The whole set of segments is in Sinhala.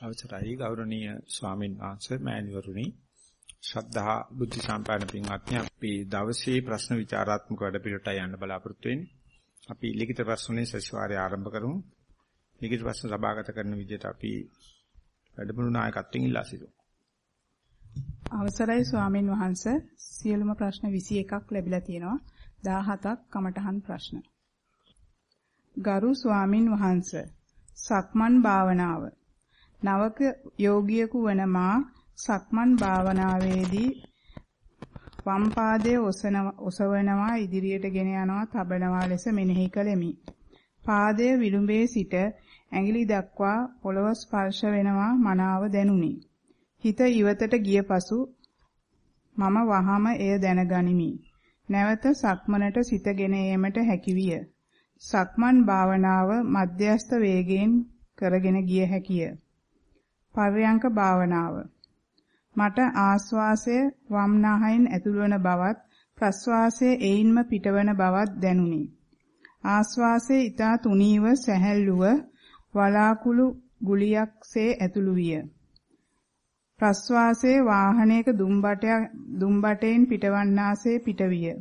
අවසරයි ගෞරවනීය ස්වාමීන් වහන්සේ මෑණිවරුනි ශ්‍රද්ධා බුද්ධ සම්පන්න පින්වත්නි අපි දවසේ ප්‍රශ්න විචාරාත්මක වැඩපිළිවෙලට යන්න බලාපොරොත්තු වෙන්නේ. අපි ලිඛිත ප්‍රශ්න වලින් සතිವಾರය ආරම්භ කරමු. ලිඛිත ප්‍රශ්න සභාගත කරන විදිහට අපි වැඩමුළු නායකත්වයෙන් ඉල්ලා සිටිමු. අවසරයි ස්වාමින් වහන්සේ සියලුම ප්‍රශ්න 21ක් ලැබිලා තියෙනවා 17ක් කමඨහන් ප්‍රශ්න. ගරු ස්වාමින් වහන්සේ සක්මන් භාවනාව නවක යෝගියෙකු වන මා සක්මන් භාවනාවේදී වම් පාදයේ ඔසවනවා ඉදිරියට ගෙන යනවා තබනවා ලෙස මෙනෙහි කළෙමි. පාදයේ විලුඹේ සිට ඇඟිලි දක්වා පොළව ස්පර්ශ වෙනවා මනාව දැනුනි. හිත ඉවතට ගිය පසු මම වහම එය දැනගනිමි. නැවත සක්මනට සිතගෙන ඒමට හැකිවිය. සක්මන් භාවනාව මධ්‍යස්ත වේගයෙන් කරගෙන ගිය හැකිය. පර්යංක භාවනාව මට ආස්වාසය වම් නාහයෙන් ඇතුළවන බවත් ප්‍රස්වාසය එයින්ම පිටවන බවත් දැනුනි. ආස්වාසයේ ඊතා තුනීව සැහැල්ලුව වලාකුළු ගුලියක්සේ ඇතුළු විය. ප්‍රස්වාසයේ වාහනයක දුම්බටයක් දුම්බටෙන් පිටවන්නාසේ පිටවිය.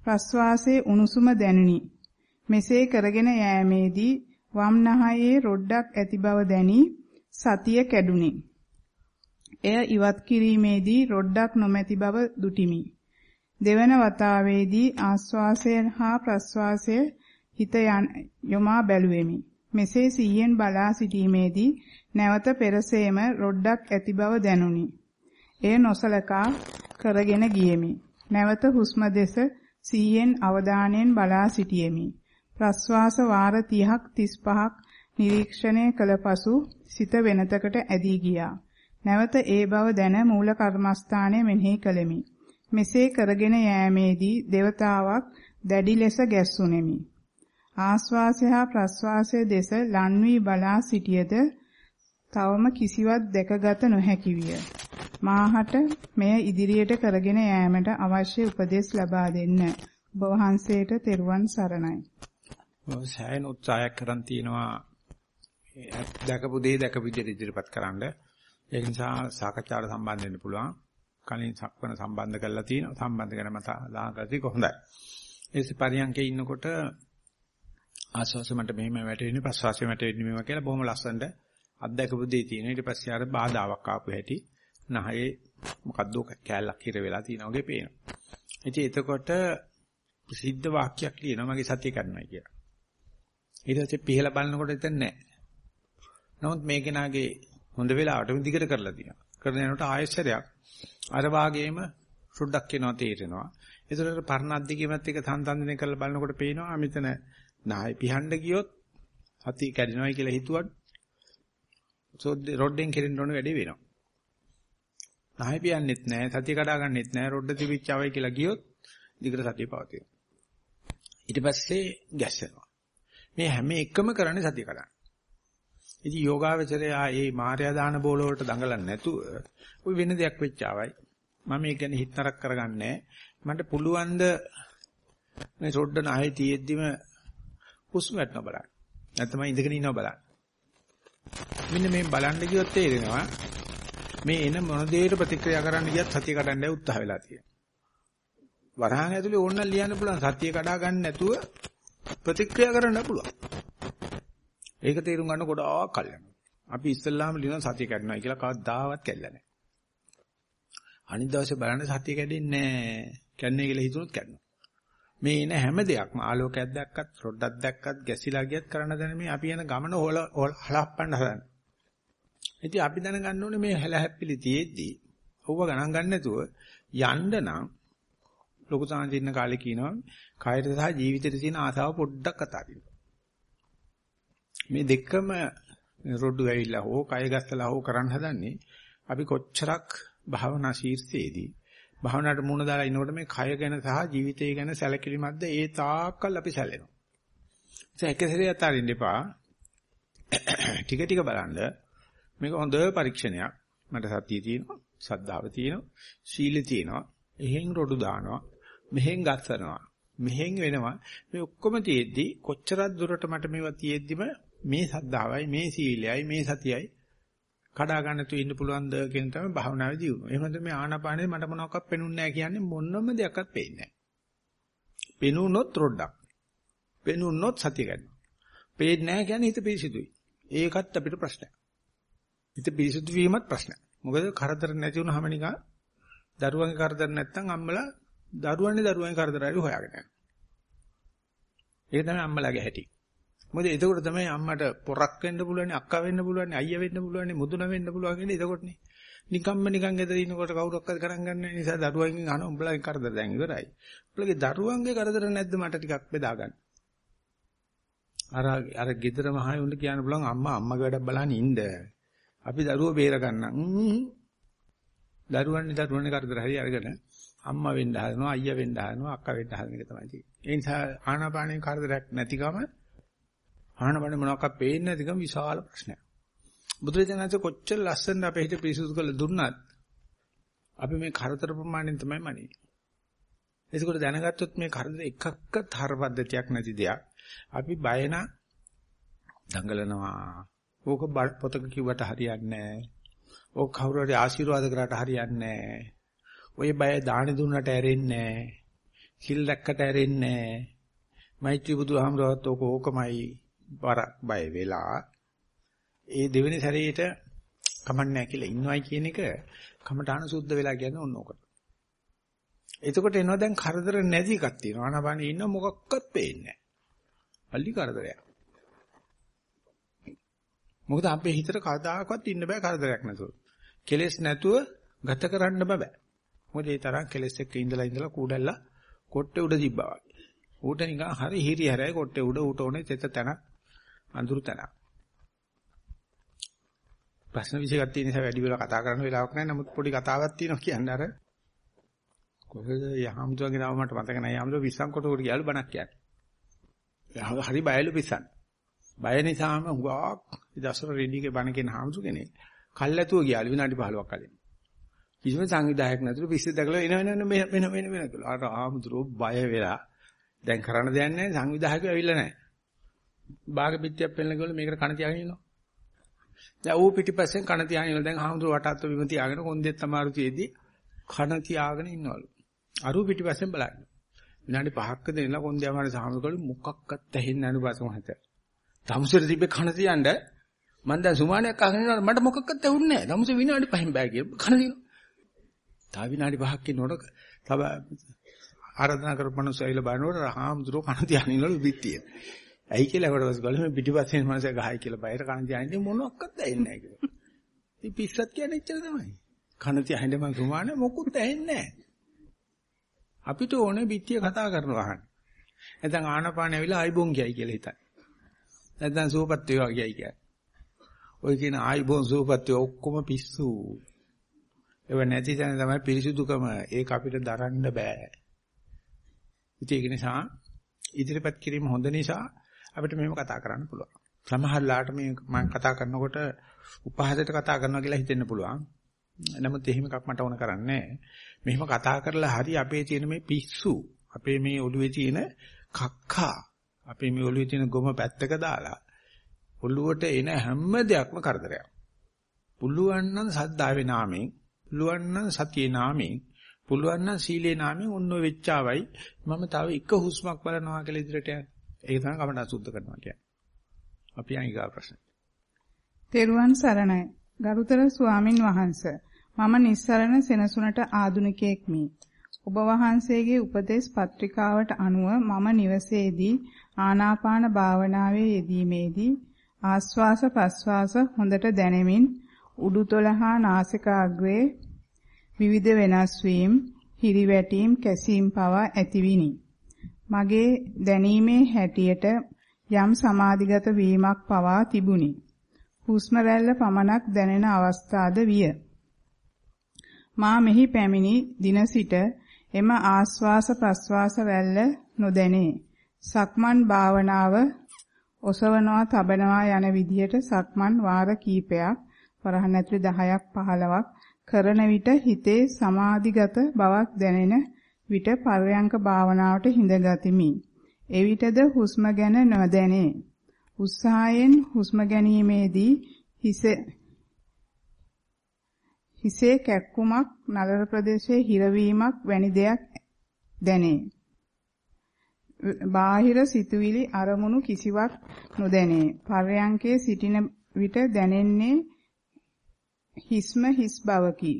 ප්‍රස්වාසයේ උණුසුම දැනුනි. මෙසේ කරගෙන යෑමේදී වම් නහයේ රොඩක් ඇති බව දැනි සතිය කැඩුනි. එය ඉවත් කිරීමේදී රොඩක් නොමැති බව දුටිමි. දෙවන වතාවේදී ආස්වාසය හා ප්‍රස්වාසය හිත යොමා බැලුවෙමි. මෙසේ සිහියෙන් බලා සිටීමේදී නැවත පෙරසේම රොඩක් ඇති බව දැනුනි. එය නොසලකා කරගෙන ගියෙමි. නැවත හුස්ම දෙස සිහියෙන් අවධානයෙන් බලා සිටියෙමි. ප්‍රස්වාස වාර 30ක් 35ක් නිරීක්ෂණය කළ පසු සිත වෙනතකට ඇදී ගියා. නැවත ඒ බව දැන මූල කර්මස්ථානය මෙනෙහි කළෙමි. මෙසේ කරගෙන යෑමේදී దేవතාවක් දැඩි ලෙස ගැස්සුනේමි. ආස්වාසය හා ප්‍රස්වාසය දෙස ලන් වී බලා සිටියද තවම කිසිවක් දැකගත නොහැකි විය. මාහට මෙය ඉදිරියට කරගෙන යාමට අවශ්‍ය උපදෙස් ලබා දෙන්න. ඔබ වහන්සේට තෙරුවන් සරණයි. ඔය සෑහෙන උත්සාහයක් කරන් තිනවා දැකපු දේ දැකපු විදිහට ඉදිරිපත් කරන්න. ඒ නිසා සාකච්ඡාවට සම්බන්ධ වෙන්න පුළුවන්. කලින් සක්වන සම්බන්ධ කරලා තියෙනවා. සම්බන්ධ කරන මත දාගටි කොහොඳයි. ඒස් පරියන්කේ ඉන්නකොට ආස්වාසය මට මෙහෙම වැටෙන්නේ ප්‍රසවාසය මට වෙන්නේ මේවා කියලා බොහොම ලස්සනට අත්දැකපු දෙය තියෙනවා. ඊට පස්සේ ආර බාධාවක් ආපු හැටි නහයේ මොකද්ද කෑල්ලක් හිර වෙලා තියෙනා වගේ පේනවා. ඉතින් එතකොට ප්‍රසිද්ධ වාක්‍යයක් ලියනවා මගේ සතිය කරනවා කියලා. ඊට පස්සේ පිහලා බලනකොට එතන නැහැ. නමුත් මේ කෙනාගේ හොඳ වෙලාවට දිගට කරලා තියෙනවා. කරන යනකොට ආයෙසරයක් අර වාගේම සුඩක් වෙනවා තේරෙනවා. ඒතරට පරණ අධ්‍යක්ීමත් එක්ක සංසන්දනය කරලා බලනකොට පේනවා මෙතන නාය පිහන්න ගියොත් හති කැඩෙනවයි කියලා හිතුවත් සෝද්ද රොඩ්ඩෙන් කෙරෙන්න ඕන වැඩේ වෙනවා. නාය පියන්නෙත් නැහැ, සතිය කඩා ගන්නෙත් නැහැ, රොඩ්ඩ තිබිච්චවයි කියලා ගියොත් දිගට සතිය පවතිනවා. ඊට පස්සේ ගැස්සෙනවා. මේ හැම එකම කරන්නේ සතිය කඩන්න. ඉතින් යෝගාවචරය ඒ මාර්යා දාන බෝල වලට දඟලන්නේ නැතුව ওই වෙන දෙයක් වෙච්චාවයි. මම මේක ගැන හිත නරක කරගන්නේ මට පුළුවන් ද මේ රොඩ්ඩ නැහැ තියෙද්දිම හුස්ම ගන්න බලන්න. නැත්නම් ඉඳගෙන ඉන්නව බලන්න. මෙන්න මේ බලන්න කිව්වොත් තේරෙනවා මේ එන මොන දෙයකට ප්‍රතික්‍රියා කරන්න ගියත් සතිය කඩන්න උත්සාහ වෙලා තියෙනවා. වරහන් ඇතුලේ ඕන්න ලියන්න පුළුවන් සතිය කඩා ගන්න නැතුව ප්‍රතික්‍රියා කරන්න පුළුවන්. ඒක තේරුම් ගන්න ගොඩාක් කල් යනවා. අපි ඉස්සල්ලාම ලියන සතිය කඩනවා කියලා කවදාවත් කැල්ල නැහැ. අනිත් දවසේ බලන්න සතිය කැඩෙන්නේ නැහැ. කැන්නේ කියලා හිතුනොත් කැඩනවා. මේ එන හැම දෙයක්ම ආලෝකයක් දැක්කත් රොඩක් දැක්කත් ගැසිලා ගියත් කරන්න දැන මේ අපි යන ගමන හොල හලප්පන්න හදන්නේ. ඉතින් අපි දැනගන්න ඕනේ මේ හැල හැප්පිලි තියෙද්දි ඔව්ව ගණන් ගන්න නැතුව යන්න නම් ලොකු සාංචින්න කාලේ කියනවා කායයට සහ ජීවිතයට තියෙන ආසාව පොඩ්ඩක් අතාරින්න. මේ දෙකම රොඩු ඇවිල්ලා හෝ කය ගස්සලා හෝ කරන්න හදන්නේ අපි කොච්චරක් භාවනා ශීර්ෂයේදී භාවනාවට මුණ දාලා ඉනකොට මේ කය ගැන සහ ජීවිතය ගැන සැලකිලිමත්ද ඒ තාක්කල් අපි සැලෙනවා. ඒ එක සැරේ අතාරින්න එපා. ටික ටික බලන්න මේක හොඳ පරීක්ෂණයක්. මට සතිය තියෙනවා, සද්ධාව තියෙනවා, සීල තියෙනවා. එහෙන් රොඩු දානවා, මෙහෙන් ගස්සනවා, මෙහෙන් වෙනවා. මේ ඔක්කොම තියෙද්දි කොච්චරක් දුරට මට මේවා තියෙද්දිම මේ සද්ධාවයි, මේ සීලයයි, මේ සතියයි කඩා ගන්න තු ඉන්න පුළුවන්ද කියන තමයි භාවනාවේ දියුණුව. එහෙම නැත්නම් මේ ආනාපානේ මට මොනවක්වත් පෙනුන්නේ නැහැ කියන්නේ මොනම දෙයක්වත් පේන්නේ නැහැ. පෙනුනොත් රොඩක්. පෙනුනොත් සතිය ගන්නවා. පේන්නේ නැහැ කියන්නේ හිත පිරිසිදුයි. ඒකත් අපිට ප්‍රශ්නයක්. හිත පිරිසිදු වීමත් ප්‍රශ්නයක්. මොකද කරදර නැති වුනහම නිකන් දරුවන්ගේ කරදර නැත්තම් අම්මලා දරුවන්නේ දරුවන්ගේ කරදර හරි හොයාගෙන යනවා. ඒක තමයි අම්මලාගේ හැටි. මොකද එතකොට තමයි අම්මට පොරක් වෙන්න පුළුවන්, අක්කා වෙන්න පුළුවන්, අයියා වෙන්න පුළුවන්, මුදුන වෙන්න පුළුවන් කියන්නේ එතකොටනේ. නිකම්ම නිකන් ගෙදර ඉන්නකොට කවුරක්වත් ගණන් ගන්න නිසා දරුවන්ගෙන් අහන උඹලගේ කරදර දැන් ඉවරයි. උඹලගේ දරුවන්ගේ කරදර නැද්ද මට ටිකක් බෙදා ගන්න. අර අර ගෙදර මහයි උන්ට කියන්න පුළුවන් අම්මා අම්මගේ වැඩක් බලන්න ඉන්න. අපි දරුවෝ බේර ගන්න. දරුවන්නේ දරුවන්නේ කරදර හරි අරගෙන අම්මා වෙන්න හදනවා අයියා වෙන්න හදනවා අක්කා වෙන්න හදන එක තමයි තියෙන්නේ. ඒ නිසා ආනාපානේ කරදරයක් නැතිකම ආනාපානේ මොනවාක්වත් පේන්නේ නැතිකම විශාල ප්‍රශ්නයක්. බුදුරජාණන්සේ කොච්චර ලස්සනට අපේ හිත පිරිසුදු කරලා දුන්නත් අපි මේ කරදර ප්‍රමාණයෙන් තමයි මනින්නේ. එතකොට දැනගත්තොත් මේ කරදර එකක්වත් හරපද්ධතියක් නැති දෙයක්. අපි බය නම් දඟලනවා. ඕක පොතක කිව්වට හරියන්නේ නැහැ. ඕක කවුරු හරි ආශිර්වාද කරාට හරියන්නේ නැහැ. ඔය බය දාන දුන්නට ඇරෙන්නේ නැහැ. සිල් දැක්කට ඇරෙන්නේ නැහැ. මෛත්‍රී බුදුහාමරවත් ඕක ඕකමයි බරක් බය වෙලා ඒ දෙවෙනි සැරේට කමන්නේ කියලා ඉන්නවයි කියන එක කමඨාන සුද්ධ වෙලා කියන්නේ ඕන ඕකට. එතකොට එනවා දැන් කරදර නැති එකක් තියෙනවා. ආනාපානෙ ඉන්න මොකක්වත් පේන්නේ නැහැ. අලි කරදරයක්. මොකද අපේ හිතට කවදාකවත් ඉන්න බෑ කරදරයක් නැතුව. කෙලෙස් නැතුව ගත කරන්න බෑ. මොකද ඒ තරම් කෙලෙස් එක්ක ඉඳලා ඉඳලා කූඩල්ලා කොට්ටේ උඩ තිබ්බා වගේ. ඌට නිකන් හරි හිරි හැරයි කොට්ටේ උඩ ඌට ඕනේ තෙත තැන අඳුරු තැන. ප්‍රශ්න විශේෂයක් තියෙන නිසා වැඩි වෙලා කතා කරන්න වෙලාවක් නැහැ. නමුත් පොඩි කතාවක් තියෙනවා කියන්නේ අර කොහෙද යහම්තුගේ නම මට මතක නැහැ. යහම්තු විස්සම් කොට උඩ ගියලු බණක් කියන්නේ. හරි බයලු පිස්සන්. බය නිසාම හුඟක් ඉදසර රෙඩිගේ බණ කියන හාමුදුර කෙනෙක්. කල්ැතුව ගියාලු විනාඩි 15ක් කලින්. කිසිම සංවිධායක නැතුළු පිස්සු දැකලා එන වෙන වෙන වෙන වෙන වෙන කියලා. අර ආමුද්‍රෝ බය වෙලා දැන් කරන්න දෙයක් නැහැ සංවිධායකයෝ ඇවිල්ලා නැහැ. බාග පිටියක් පෙන්නලා ගිහලා මේකට කන තියාගෙන ඉන්නවා. දැන් ඌ පිටිපස්සෙන් කන තියාගෙන ඉන්නවා. දැන් ආමුද්‍රෝ වටාත්ත බිම තියාගෙන කොන්දෙත් අමාරු තියේදී කන තියාගෙන ඉන්නවලු. අරු පිටිපස්සෙන් බලන්න. විනාඩි 5ක දෙනලා කොන්දේ අමාරු සාමුද්‍රෝ මොකක්වත් ඇහෙන්නේ නැහැ නුපසම හිත. තමුසෙට තිබ්බේ කන තියන්න මම දැන් සුමානයක් අහගෙන ඉන්නවා මට මොකක්වත් ඇහුන්නේ නැහැ. තමුසෙ විනාඩි 5න් බෑ කියලා කන දිනවා. තව විනාඩි 5ක් ඉන්නකොට තව ආරාධනා කරපු මිනිස්සු ඇවිල්ලා බලනකොට රහාම්දුරෝ කන තියාගෙන ඉන්නලු පිටියේ. ඇයි කියලා කොට වස් ගලම පිටිපස්සෙන් මිනිස්සු ගහයි කියලා බයර කන තියාගෙන මොනක්වත් ඇහෙන්නේ නැහැ කියලා. ඉතින් පිස්සත් කියන්නේ එච්චර තමයි. කන තියාගෙන මම සුමානේ මොකුත් ඇහෙන්නේ නැහැ. අපිට ඕනේ පිටිය කතා කරනවා අහන්න. නැත්නම් ආනපාන ඇවිල්ලා ආයිබෝන් කියයි කියලා හිතයි. නැත්නම් සුවපත් වේවා කියයි කියන්නේ. ඔය කියන ආයිබෝන් සුවපත් ඔක්කොම පිස්සු. ඒව නැති තැන තමයි පිරිසුදුකම. ඒක අපිට දරන්න බෑ. ඉතින් ඒක නිසා ඉදිරිපත් කිරීම හොඳ නිසා අපිට මේව කතා කරන්න පුළුවන්. සමහරලාට මේ මම කතා කරනකොට උපහාසයට කතා කරනවා කියලා හිතෙන්න පුළුවන්. නමුත් එහෙම එකක් මට ඕන කරන්නේ මෙහෙම කතා කරලා හරි අපේ තියෙන මේ පිස්සු අපේ මේ ඔළුවේ තියෙන කක්කා අපේ මේ ඔළුවේ තියෙන ගොම පැත්තක දාලා ඔළුවට එන හැම දෙයක්ම කරදරයක්. පුළුවන් නම් සද්දාවේ නාමයෙන් පුළුවන් නම් සතියේ නාමයෙන් පුළුවන් නම් සීලේ නාමයෙන් ඔන්න ඔය වෙච්චාවයි මම තව එක හුස්මක් බලනවා කියලා ඉදිරියට යන්න. ඒක තමයි කමඩ සුද්ධ කරනවා කියන්නේ. අපි අනිගා ප්‍රශ්න. තෙරුවන් සරණයි. ගරුතර ස්වාමින් වහන්සේ මම නිස්සරණ සෙනසුනට ආදුනිකයෙක් මි. ඔබ වහන්සේගේ උපදේශ පත්‍රිකාවට අනුව මම නිවසේදී ආනාපාන භාවනාවේ යෙදීමේදී ආස්වාස ප්‍රස්වාස හොඳට දැනෙමින් උඩුතොල හා නාසිකාග්‍රේ විවිධ වෙනස් වීම, හිරිවැටීම්, කැසීම් පවා ඇතිවිනි. මගේ දැනීමේ හැටියට යම් සමාධිගත වීමක් පවා තිබුණි. හුස්ම රැල්ල පමණක් දැනෙන අවස්ථාද විය. මා මෙහි පැමිණි දින සිට එම ආස්වාස ප්‍රස්වාස රැල්ල නොදැනේ. සක්මන් භාවනාව ඔසවනවා තබනවා යන විදිහට සක්මන් වාර කීපයක් වරහන් ඇතුළේ 10ක් 15ක් කරන විට හිතේ සමාධිගත බවක් දැනෙන විට පරයන්ක භාවනාවට හිඳගතිමි. එවිටද හුස්ම ගැන නොදැනේ. උත්සාහයෙන් හුස්ම ගැනීමේදී හිස හිසේ කැක්කුමක් නලල ප්‍රදේශයේ හිරවීමක් වැනි දෙයක් දැනේ. බාහිර සිතුවිලි අරමුණු කිසිවක් නොදැනේ. පර්යංකයේ සිටින විට දැනෙන්නේ හිස්ම හිස් බවකි.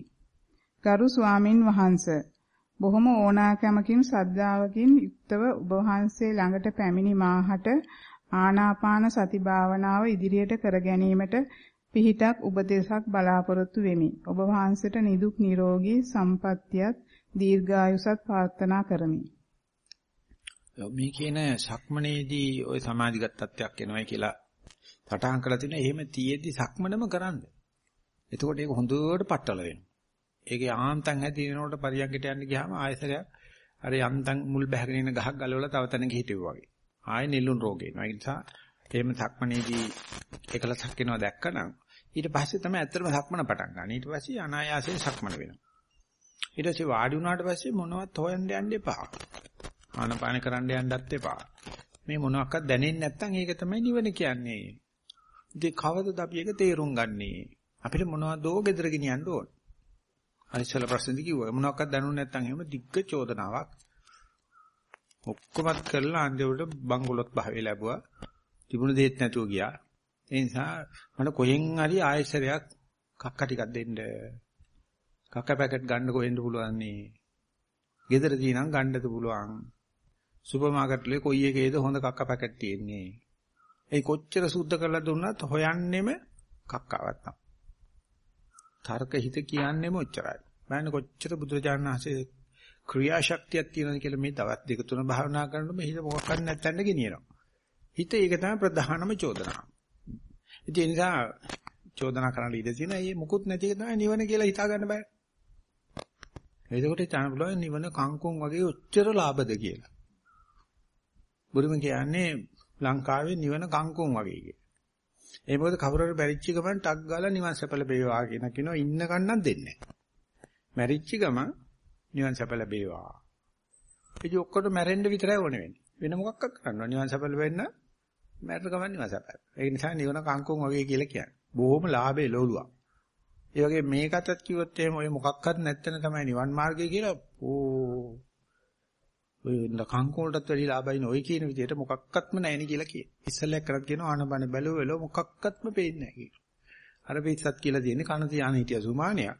ගරු ස්වාමින් වහන්සේ බොහොම ඕනාකමකින් ශ්‍රද්ධාවකින් යුක්තව ඔබ වහන්සේ ළඟට පැමිණි මාහට ආනාපාන සති භාවනාව ඉදිරියට කර ගැනීමට පිහිටක් උපදේශක් බලාපොරොත්තු වෙමි. ඔබ වහන්සේට නිදුක් නිරෝගී සම්පන්නියත් දීර්ඝායුෂත් ප්‍රාර්ථනා කරමි. මේ කියන සක්මනේදී ওই සමාධිගත තත්ත්වයක් එනවයි කියලා සටහන් කරලා තිනේ. එහෙම තියේදී සක්මනම කරන්න. එතකොට ඒක හොඳට පටල වෙනවා. ඒකේ ආන්තම් හැදිනකොට පරියන්කට යන්න ගියාම ආයසරයක් අර යන්තම් මුල් බැහැගෙන ඉන්න ගහක් ගලවලා තව තැනක හිටියෝ වගේ. ආයෙ නෙළුම් රෝගේ එනවා. ඒ නිසා එහෙම සක්මනේදී එකලසක් වෙනවා දැක්කනම් ඊට පස්සේ තමයි ඇත්තටම සක්මන පටන් ගන්න. ඊට පස්සේ අනායාසයෙන් සක්මන වෙනවා. ඊට පස්සේ වාඩි වුණාට පස්සේ මොනවත් හොයන්න යන්න එපා. ආනපාන කරන්න යන්නත් එපා. මේ මොනවාක්වත් දැනෙන්නේ නැත්නම් ඒක තමයි නිවන කියන්නේ. ඉතින් කවදද අපි ඒක තේරුම් ගන්නේ? අපිට මොනවදෝ gedara ගෙනියන්න ඕන. අනිස්සල ප්‍රශ්නේදී කිව්වා මොනවාක්වත් දැනුනේ නැත්නම් එහෙම දිග්ග චෝදනාවක්. ඔක්කොමත් කරලා අන්තිමට බංගලොත් භාවය ලැබුවා. තිබුණ දෙයක් නැතුව ගියා. ඒ නිසා මට කොහෙන් හරි ආයෙසරයක් කක්ක ටිකක් දෙන්න. කක්ක පැකට් ගන්න කොහෙන්ද පුළුවන් නේ? ගෙදර තියෙනම් ගන්නද පුළුවන්. සුපර් මාකට් වල කොයි එකේද හොඳ කක්ක පැකට් තියෙන්නේ? ඒ කොච්චර සුද්ධ කරලා දුන්නත් හොයන්නෙම කක්කාවක් තමයි. තර්ක හිත කියන්නෙම ඔච්චරයි. බලන්න කොච්චර බුදුරජාණන් වහන්සේ ක්‍රියාශක්තියක් තියෙනවද කියලා මේ දවස් දෙක තුන භාවනා කරනකොට මේ හිත මොකක්වත් නැත්තඳ ගෙනියනවා. හිත ඒක තමයි ප්‍රධානම චෝදනාව. ඉතින් ඒ නිසා චෝදනා කරන්න ඉඩ තියෙන මේ මුකුත් නැති එක තමයි නිවන කියලා හිතා ගන්න බෑ. එතකොට හිතන්න පුළුවන් නිවන කංකුම් වගේ ඔච්චර ලාභද කියලා. බුදුම කියන්නේ ලංකාවේ නිවන කංකුම් වගේ කියලා. ඒ මොකද කවුරු හරි මැරිච්ච ගමන් ටක් ගාලා නිවන් සැප ලැබේවා කියන කිනෝ ඉන්න කන්නම් දෙන්නේ නැහැ. මැරිච්ච ගමන් නිවන් සැප ලැබේවා. ඉතින් ඔක්කොට මැරෙන්න විතරයි ඕනේ වෙන්නේ. වෙන මොකක්වත් කරන්න නිවන් සැප ලැබෙන්න මැරෙන්න ගමන් නිවන් සැප. ඒ නිසා නිවන කංකුම් වගේ කියලා කියන්නේ. බොහොම ලාභේ ලෝලුවක්. ඒ වගේ මේකටත් කිව්වොත් එහෙම ඔය මොකක්වත් නැත්තන තමයි නිවන් මාර්ගය කියලා ඕ ඔය කංකුම් වලටත් වැඩි ලාභයින ඔය කියන විදිහට මොකක්වත්ම නැහැ නේ කියලා කියේ. ඉස්සෙල්ලා කරත් කියනවා ආනබන බැලුව වෙලෝ මොකක්වත්ම පේන්නේ නැහැ කියලා. අර පිස්සත් කියලා තියෙන්නේ කන තියාන හිටිය සුමානයක්.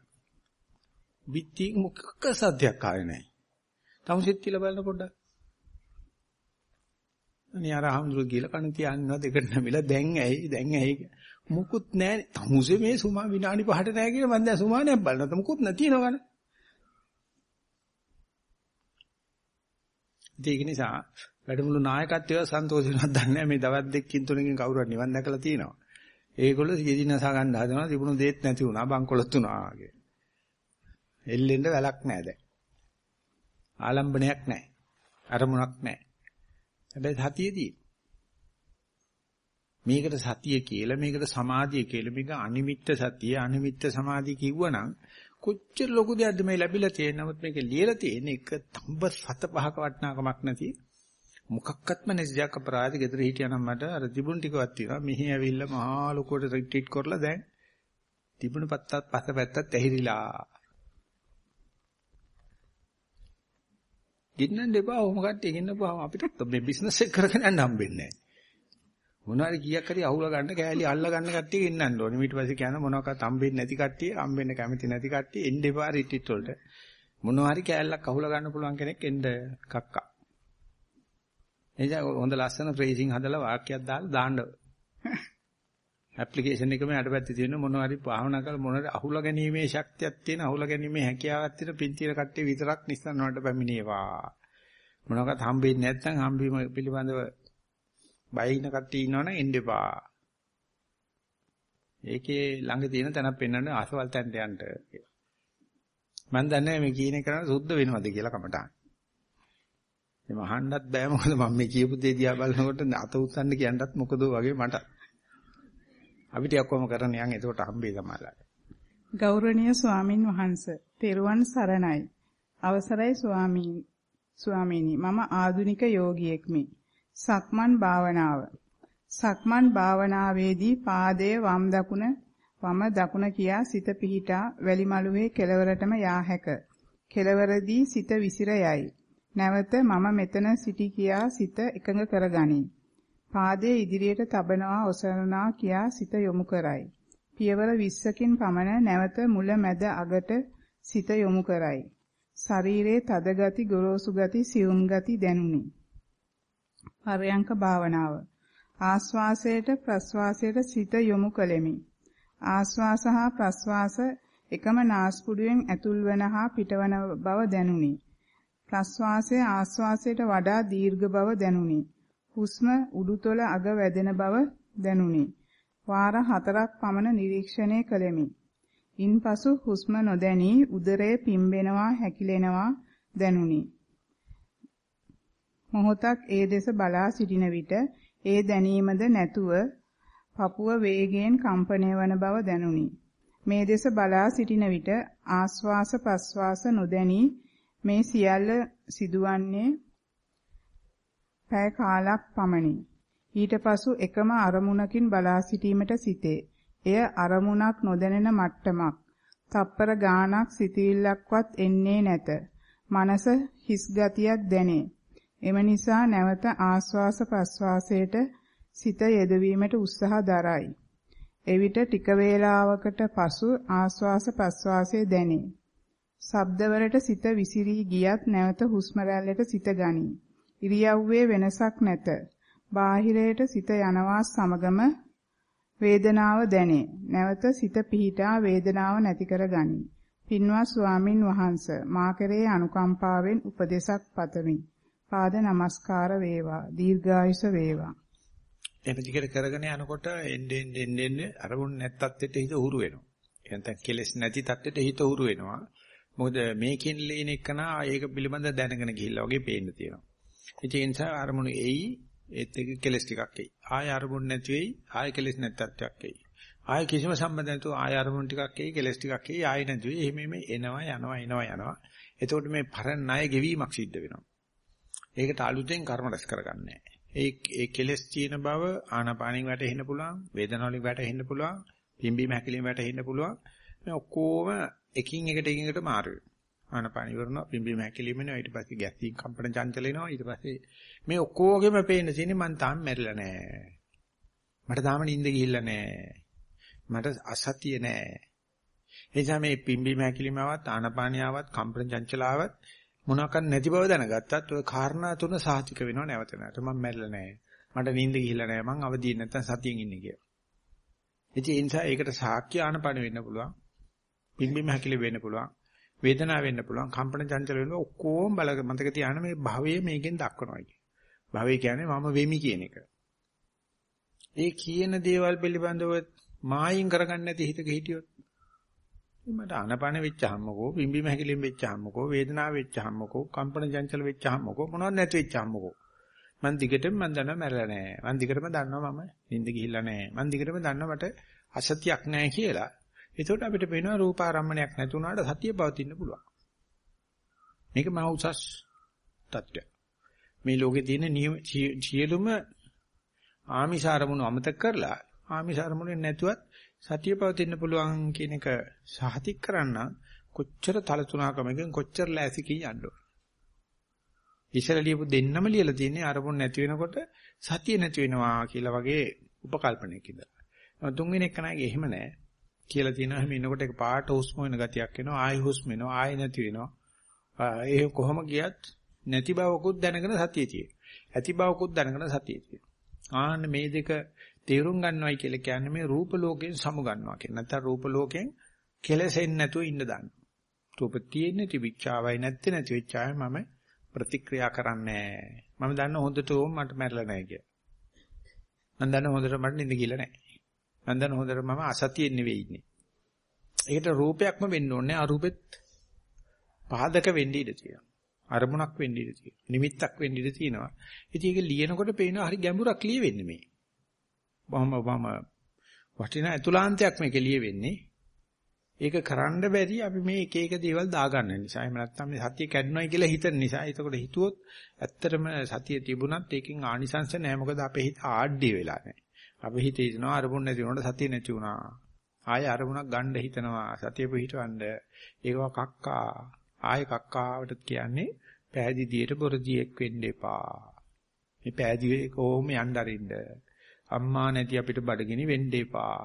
බිත්ති මොකක්ක සද්දයක් ආවේ නැහැ. තමුසෙත් කියලා බලන්න පොඩ්ඩක්. අනේ අර හඳුරු කියලා කන තියාන්නවා දෙකට නැමිලා දැන් ඇයි දැන් ඇයි මුකුත් නැහැ. තමුසේ මේ සුමා විනාඩි 5ට නැහැ කියලා මම දැන් සුමානයක් බලනවා. මුකුත් නැතිනවනේ. ඒක නිසා වැඩමුළු නායකත්වය සන්තෝෂෙන්වත් දන්නේ මේ දවස් දෙකකින් තුනකින් කවුරුහරි නිවන් දැකලා තියෙනවා. ඒගොල්ලෝ සියදිනසා ගන්න හදනවා තිබුණු දෙයක් නැති වුණා බංකොලොත් වුණා වගේ. එල්ලෙන්න වැලක් නැහැ දැන්. ආලම්බණයක් නැහැ. අරමුණක් නැහැ. හැබැයි සතියේදී මේකට සතිය කියලා මේකට සමාධිය කියලා මේක අනිමිත්ත සතිය අනිමිත්ත සමාධිය කිව්වනම් කොච්චර ලොකු දෙයක්ද මේ ලැබිලා තියෙන්නේ? නමුත් මේක ලියලා තියෙන එක තඹ සත පහක වටිනාකමක් නැති. මොකක්වත්ම නැති දෙයක් අපරාධ ගෙදර හිටියනම් මට අර තිබුණු ටිකවත් තියෙනවා. මෙහි ඇවිල්ලා මහා ලොකුවට රිට්‍රීට් කරලා දැන් තිබුණු පත්තත් පස්ස පැත්තත් ඇහිරිලා. ගින්නන් දෙපා ඔහොම කට්ටිය ගෙන්නපුවාම අපිට මේ බිස්නස් එක කරගෙන යන්න හම්බෙන්නේ නැහැ. මොනවාරි කීයක් හරි අහුල ගන්න කෑලි අල්ල ගන්න කට්ටිය ගෙන්නන්න ඕනේ. ඊට පස්සේ කියන මොනවාකට හම්බෙන්නේ නැති කට්ටිය, හම්බෙන්න කැමති නැති කට්ටිය එන්න එපා රිටිට් වලට. මොනවාරි කෑල්ලක් අහුල ගන්න පුළුවන් කෙනෙක් එන්න කක්කා. එනිසා හොඳ ලස්සන ෆ්‍රේසිං හදලා වාක්‍යයක් දාලා දාන්න. ඇප්ලිකේෂන් එකම යටපැත්තේ තියෙන මොනවාරි භාවනා කරලා මොනවාරි අහුල ගැනීමේ ශක්තියක් තියෙන අහුල ගැනීමේ හැකියාවක් තියෙන පින්තිර කට්ටිය විතරක් නිස්සන්න වලට පැමිණේවා. මොනවාකට හම්බෙන්නේ නැත්නම් හම්බීම පිළිබඳව බය ඉන්න කට්ටිය ඉන්නවනම් එන්න එපා. ඒකේ ළඟ තියෙන තැනක් පෙන්වන්න අසවල් තැනට යන්න. මම දන්නේ මේ කීනේ කරන සුද්ධ වෙනවද කියලා කමටහන්. එහම අහන්නත් බෑ මොකද මම මේ කියපු දේ දිහා බලනකොට අත උස්සන්න කියන්නත් මොකද වගේ මට. අපි ටිකක් කොහොම කරන්න යන් එතකොට හම්බේ සමාලට. ගෞරවනීය ස්වාමින් වහන්සේ තෙරුවන් සරණයි. අවසරයි ස්වාමීන් ස්වාමීනි මම ආදුනික යෝගියෙක්මි. සක්මන් භාවනාව. සක්මන් භාවනාවේදී පාදයේ වම් දකුණ වම දකුණ කියා සිත පිහිටා වැලි මළුවේ කෙළවරටම යා හැක. කෙළවරදී සිත විසිර යයි. නැවත මම මෙතන සිටි කියා සිත එකඟ කරගනී. පාදයේ ඉදිරියට තබනවා ඔසවනවා කියා සිත යොමු කරයි. පියවර 20කින් පමණ නැවත මුල මැද අගට සිත යොමු කරයි. ශරීරයේ තද ගති, ගොරෝසු ගති, සියුම් ගති දැනුනි. පරයන්ක භාවනාව. ආස්වාසයට ප්‍රස්වාසයට සිත යොමු කළෙමි. ආස්වාස හා ප්‍රස්වාස එකම නාස්පුඩුවෙන් ඇතුල්වන හා පිටවන බව දැනුනි. ප්‍රස්වාසය ආස්වාසයට වඩා දීර්ඝ බව දැනුනි. හුස්ම උඩුතොල අග වැදෙන බව දැනුනි. වාර හතරක් පමණ නිරීක්ෂණය කළෙමි. ඉන්පසු හුස්ම නොදැනී උදරය පිම්බෙනවා හැකිලෙනවා දැනුනි. මොහොතක් ඒ දෙස බලා සිටින විට ඒ දැනීමද නැතුව පපුව වේගයෙන් කම්පණය වන බව දැනුනි. මේ දෙස බලා සිටින විට ආස්වාස ප්‍රස්වාස නොදැනී මේ සියල්ල සිදුවන්නේ පැය කාලක් පමණි. ඊට පසු එකම අරමුණකින් බලා සිටීමට සිටේ. එය අරමුණක් නොදැනෙන මට්ටමක්. තප්පර ගාණක් සිතවිල්ලක්වත් එන්නේ නැත. මනස හිස් ගතියක් දැනේ. එම නිසා නැවත ආස්වාස ප්‍රස්වාසයට සිත යෙදවීමට උත්සාහ දරයි. එවිට ටික වේලාවකට පසු ආස්වාස ප්‍රස්වාසයේ දැනේ. ශබ්දවලට සිත විසිරී ගියත් නැවත හුස්ම සිත ගනී. ඉරියව්වේ වෙනසක් නැත. බාහිරයට සිත යනවා සමගම වේදනාව දැනේ. නැවත සිත පිහිටා වේදනාව නැති කර ගනී. පින්වත් ස්වාමින් වහන්සේ මා කෙරේ අනුකම්පාවෙන් උපදේශක් පතමි. පාද නමස්කාර වේවා. දීර්ඝායුෂ වේවා. එහෙම දිගට කරගෙන යනකොට එන්නේ එන්නේ එන්නේ අරමුණ නැත්තත් හිත උහුරු වෙනවා. එහෙනම් කෙලස් නැති තත්ත්වෙට හිත උහුරු වෙනවා. මොකද මේකෙන් ලේන එකනා ඒක පිළිබඳ දැනගෙන ගිහිල්ලා වගේ පේන්න තියෙනවා. ඒ නිසා අරමුණු එයි ඒත් එක කෙලස් ටිකක් එයි. ආය අරමුණු නැති වෙයි ආය කෙලස් නැත්තත්වයක් එයි. ආය කිසිම සම්බන්ධ නැතුව ආය අරමුණු ටිකක් එයි කෙලස් ටිකක් එයි ආය නැති වෙයි. එහෙම මේ එනවා යනවා එනවා යනවා. එතකොට මේ පරණ ණය ගෙවීමක් සිද්ධ වෙනවා. ඒකට අලුතෙන් කර්ම රැස් කරගන්නේ ඒ ඒ කෙලස් තියෙන බව ආනාපානින් වැටෙන්න පුළුවන් වේදනාවලින් වැටෙන්න පුළුවන් පිම්බීම හැකිලින් වැටෙන්න පුළුවන්. මේ ඔක්කොම එකින් එකට එකින් එකට මාරු වෙනවා. ආනපාන ඉවරනවා පිම්බීම හැකිලිම වෙනවා ඊට පස්සේ ගැස්සී කම්පන චංචල වෙනවා ඊට පස්සේ මේ ඔක්කොගෙම පේන්න තියෙන්නේ මං තාම මැරිලා නෑ මට තාම නිින්ද ගිහිල්ලා නෑ මට අසතිය නෑ එනිසා මේ පිම්බීම හැකිලිමවත් ආනපානියාවත් කම්පන චංචලාවත් මොනවාක්වත් නැති බව දැනගත්තත් ඔය කාරණා තුන සාහිතික වෙනව නැවත නැවත. මම මැරිලා නෑ මට නිින්ද ගිහිල්ලා නෑ මං අවදියෙන් නැත්තම් සතියෙන් ඉන්නේ කියලා. ඉතින් ඒ නිසා ඒකට සාක්ෂි ආනපන වෙන්න පුළුවන්. පිම්බීම හැකිලි වෙන්න පුළුවන්. වේදනාව වෙන්න පුළුවන්. කම්පන චංචල වෙන්න ඔක්කොම බල මතක තියාගන්න මේ භවයේ මේකෙන් දක්වනවා කියන්නේ. භවය කියන්නේ මම වෙමි කියන එක. ඒ කියන දේවල් පිළිබඳව මායින් කරගන්න නැති හිතක හිටියොත් මට අනපන වෙච්චාම්මකෝ පිම්බීම හැකිලිම් වෙච්චාම්මකෝ වේදනාව වෙච්චාම්මකෝ කම්පන චංචල වෙච්චාම්මකෝ මොනවද නැති වෙච්චාම්මකෝ මං දිගටම මං දන්නවා මැරෙලා නැහැ මං දිගටම දන්නවා මම නිින්ද ගිහිල්ලා නැහැ මං දිගටම දන්නවා මට අසතියක් නැහැ කියලා එතකොට අපිට පේනවා රූපාරම්මණයක් නැති වුණාට සතිය පවතින්න පුළුවන්. මේක මහ උසස් තත්ත්වයක්. මේ ලෝකේ තියෙන සියලුම ආමිසාරමුණු අමතක කරලා ආමිසාරමුණෙන් නැතුවත් සතිය පවතින්න පුළුවන් කියන එක සහතික කරන්න කොච්චර තලතුණකමකින් කොච්චර ලෑසි කී යන්න ඕන. ඉස්සර ලියපු දෙන්නම ලියලා තියෙන්නේ අරමුණ නැති වෙනකොට සතිය නැති වෙනවා කියලා වගේ උපකල්පනයක ඉඳලා. තුන්වෙනි එක නෑගේ එහෙම නෑ. කියලා තියෙනවා එහෙම ඉන්නකොට ඒක පාට හුස්ම වෙන ගතියක් එනවා ආයි හුස්ම එනවා ආයි නැති වෙනවා ඒ කොහොම ගියත් නැති බවකුත් දැනගෙන සතියේ තියෙන ඇති බවකුත් දැනගෙන සතියේ තියෙන ආන්න මේ දෙක තේරුම් ගන්නවයි කියලා කියන්නේ මේ රූප ලෝකයෙන් සමු ගන්නවා කියන නැත්නම් රූප ලෝකයෙන් කෙලෙසෙන්නේ නැතුව ඉන්න දාන්න රූප තියෙන්නේ තිබිච්චාවයි නැත්තේ නැති වෙච්චාවයි මම ප්‍රතික්‍රියා කරන්නේ මම දන්න හොඳට ඕම් මට මැරෙලා නැහැ කියලා මම දන්න හොඳට මට නිඳ කියලා නැහැ මම දන්න හොඳට මම අසතියෙන් නෙවෙයි ඉන්නේ. ඒකට රූපයක්ම වෙන්න ඕනේ අරූපෙත් පාදක වෙන්න ඉඩ තියෙනවා. අරමුණක් වෙන්න ඉඩ තියෙනවා. නිමිත්තක් වෙන්න ඉඩ තියෙනවා. ඉතින් ඒක ලියනකොට පේනවා හරි ගැඹුරක් ලියවෙන්නේ මේ. බොහොම බොහොම වටිනා අතුලාන්තයක් මේක ලියවෙන්නේ. ඒක කරන්න බැරි අපි මේ එක එක දේවල් දාගන්න නිසා. එහෙම නැත්නම් මේ සතිය කැඩුනයි කියලා හිතන නිසා. ඒකකොට හිතුවොත් ඇත්තටම සතිය තිබුණත් ඒකෙන් ආනිසංශ නැහැ. මොකද අපේ හිත ආඩ්‍ය වෙලා නැහැ. අපි හිතේ ඉතනවා අරමුණ නැති වුණාට සතිය නැති වුණා. ආය අරමුණක් ගන්න හිතනවා. සතිය පිහිටවන්න. ඒකව කක්කා. ආය කක්කාවට කියන්නේ පෑදීදියට බොරදියෙක් වෙන්න එපා. මේ පෑදී කොහොම යන්න අරින්න. අම්මා නැති අපිට බඩගිනි වෙන්න එපා.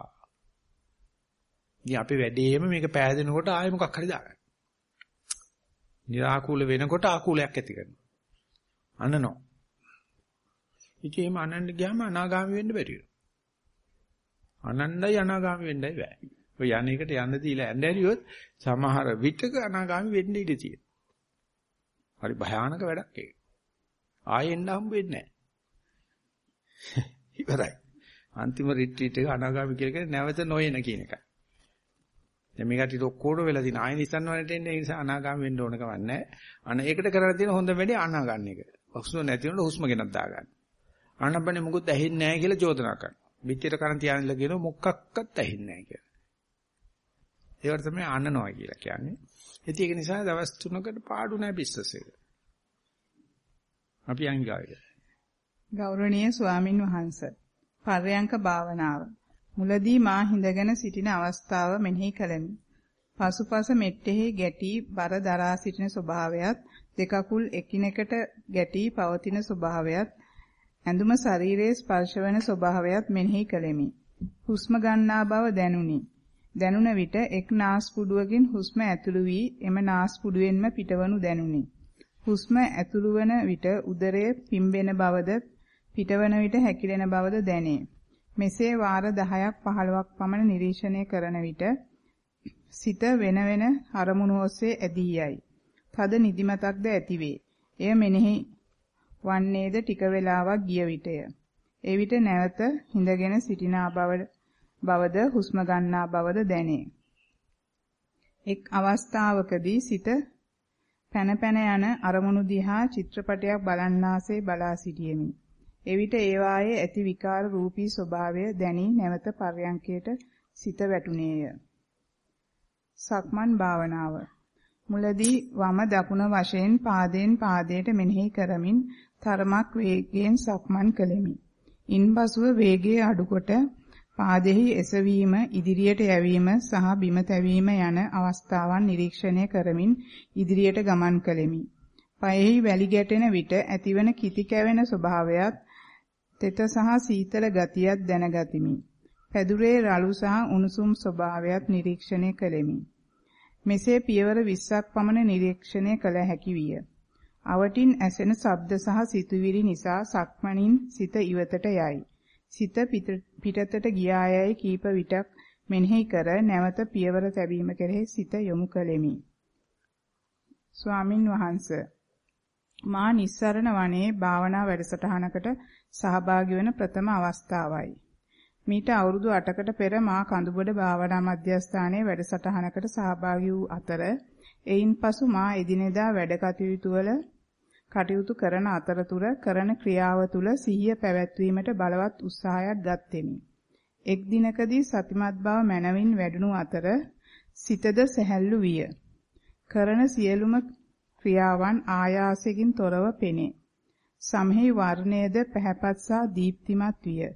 ඉතින් අපි වැඩේම මේක පෑදෙනකොට ආයෙ මොකක් හරි දාගන්න. निराකූල වෙනකොට ආකූලයක් ඇති කරනවා. අනනෝ. ඉතින් එහෙම අනන්න ගියාම අනාගාමී වෙන්න බැරි වෙනවා. අනන්නයි අනාගාමී වෙන්නයි බෑ. ඔය යන්නේකට යන්න දීලා ඇඳ ඇරියොත් සමහර විටක අනාගාමී වෙන්න ඉඩ තියෙනවා. හරි භයානක වැඩක් ඒක. ආයෙන්න හම්බ වෙන්නේ නැහැ. ඉවරයි. අන්තිම රිට්‍රීට් එක අනාගාමී කියලා කියන්නේ නැවත නොයන කියන එකයි. දැන් මේ කටියට ඔක්කොම වෙලා තියෙන ආයෙ නිසන් වලට එන්නේ ඒ නිසා අනාගාමී වෙන්න ඕන කම නැහැ. අන ඒකට කරලා තියෙන හොඳ වැඩේ අනාගන්න එක. හුස්ම නැති වෙනකොට හුස්ම ගෙනත් දාගන්න. ආනපනේ මුකුත් ඇහෙන්නේ නැහැ කියලා චෝදනා කරනවා. පිටියට කරන් තියානින්න කියන මොකක්වත් ඇහෙන්නේ නැහැ කියලා. ඒවට තමයි අනනවා කියලා කියන්නේ. ඉතින් ඒක නිසා දවස් 3කට පාඩු නැහැ බිස්නස් එක. අපි අංගාවේ. ගෞරවනීය ස්වාමින් වහන්සේ. පර්යංක භාවනාව. මුලදී මා හිඳගෙන සිටින අවස්ථාව මෙනෙහි කළෙමි. පසුපස මෙට්ටෙහි ගැටි බර දරා සිටින ස්වභාවයත් දෙකකුල් එකිනෙකට ගැටි පවතින ස්වභාවයත් ඇඳුම ශරීරයේ ස්පර්ශවන ස්වභාවයත් මෙනෙහි කළෙමි. හුස්ම ගන්නා බව දැනුනි. දැනුන විට එක් නාස්පුඩුවකින් හුස්ම ඇතුළු වී එම නාස්පුඩුවෙන්ම පිටවනු දැනුනි. හුස්ම ඇතුළු වන විට උදරය පිම්බෙන බවද පිටවන විට හැකිලෙන බවද දැනේ. මෙසේ වාර 10ක් 15ක් පමණ නිරීක්ෂණය කරන විට සිත වෙන වෙන අරමුණු ඔස්සේ ඇදී යයි. තද නිදිමතක්ද ඇතිවේ. එය මෙනෙහි වන්නේද ටික වේලාවක් ගිය විටය. එවිට නැවත හිඳගෙන සිටිනා බවද හුස්ම ගන්නා බවද දැනේ. එක් අවස්ථාවකදී සිත පැන පැන යන අරමුණු දිහා චිත්‍රපටයක් බලන්නාසේ බලා සිටියෙමි. එවිට ඒවායේ ඇති විකාර රූපී ස්වභාවය දැනි නැවත පර්යංකයට සිත වැටුනේය. සක්මන් භාවනාව මුලදී වම දකුණ වශයෙන් පාදයෙන් පාදයට මෙනෙහි කරමින් තරමක් වේගයෙන් සක්මන් කළෙමි. ඉන්පසුව වේගය අඩුකොට පාදෙහි එසවීම, ඉදිරියට යැවීම සහ බිම තැවීම යන අවස්ථාවන් නිරීක්ෂණය කරමින් ඉදිරියට ගමන් කළෙමි. පයෙහි වැලි ගැටෙන විට ඇතිවන කිති කැවෙන ස්වභාවයත් තෙත සහ සීතල ගතියක් දැනගතිමි. පැදුරේ රළු සහ උණුසුම් ස්වභාවයත් නිරීක්ෂණය කළෙමි. මෙසේ පියවර 20ක් පමණ නිරීක්ෂණය කළ හැකි විය. අවටින් ඇසෙන ශබ්ද සහ සිතුවිලි නිසා සක්මණින් සිත ඉවතට යයි. සිත පිටතට ගියායයි කීප විටක් මෙනෙහි කර නැවත පියවර තැබීම කෙරෙහි සිත යොමු කළෙමි. ස්වාමින් වහන්සේ මා නිස්සරණ වනයේ භාවනා වැඩසටහනකට සහභාගී වන ප්‍රථම අවස්ථාවයි. මීට අවුරුදු 8කට පෙර මා කඳුබොඩ භාවනා මධ්‍යස්ථානයේ වැඩසටහනකට සහභාගී වූ අතර එයින් පසු මා එදිනෙදා වැඩ කටයුතු වල කටයුතු කරන අතරතුර කරන ක්‍රියාව තුළ සිහිය පැවැත්වීමට බලවත් උත්සාහයක් ගත්ෙමි. එක් දිනකදී සතිමත් බව මනවින් වැඩුණු අතර සිතද සැහැල්ලු විය. කරන සියලුම ක්‍රියාවන් ආයාසයෙන් තොරව පෙනේ. සමහි වර්ණයේද පැහැපත් සහ දීප්තිමත් විය.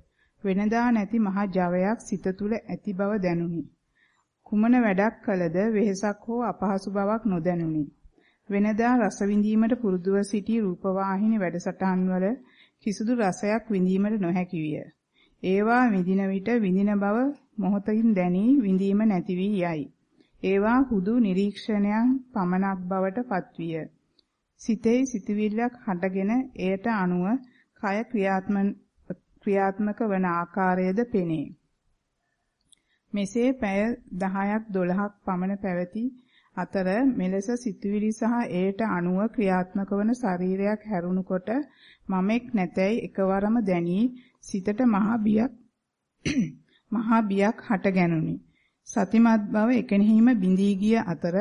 වෙනදා නැති මහ ජවයක් සිත තුළ ඇති බව දැනුනි. කුමන වැඩක් කළද වෙහසක් හෝ අපහසු බවක් නොදැනුනි. වෙනදා රස විඳීමට පුරුදුව සිටි රූපවාහිනී වැඩසටහන් වල කිසිදු රසයක් විඳීමට නොහැකි විය. ඒවා විඳින විට විඳින බව මොහොතකින් දැනි විඳීම නැති වී යයි. ඒවා හුදු නිරීක්ෂණයන් පමණක් බවට පත්විය. සිතේ සිතවිල්ලක් හටගෙන එයට අනුව කය ක්‍රියාත්මක වන ආකාරයද පෙනේ. මෙසේ පැය 10ක් 12ක් පමණ පැවති අතර මෙලෙස සිතුවිලි සහ එයට අනුව ක්‍රියාත්මක වන ශරීරයක් හැරුණුකොට මමෙක් නැතයි එකවරම දැනි සිතට මහ බියක් මහා බියක් හටගැනුනි. සතිමත් බව එකෙනෙහිම බිඳී ගිය අතර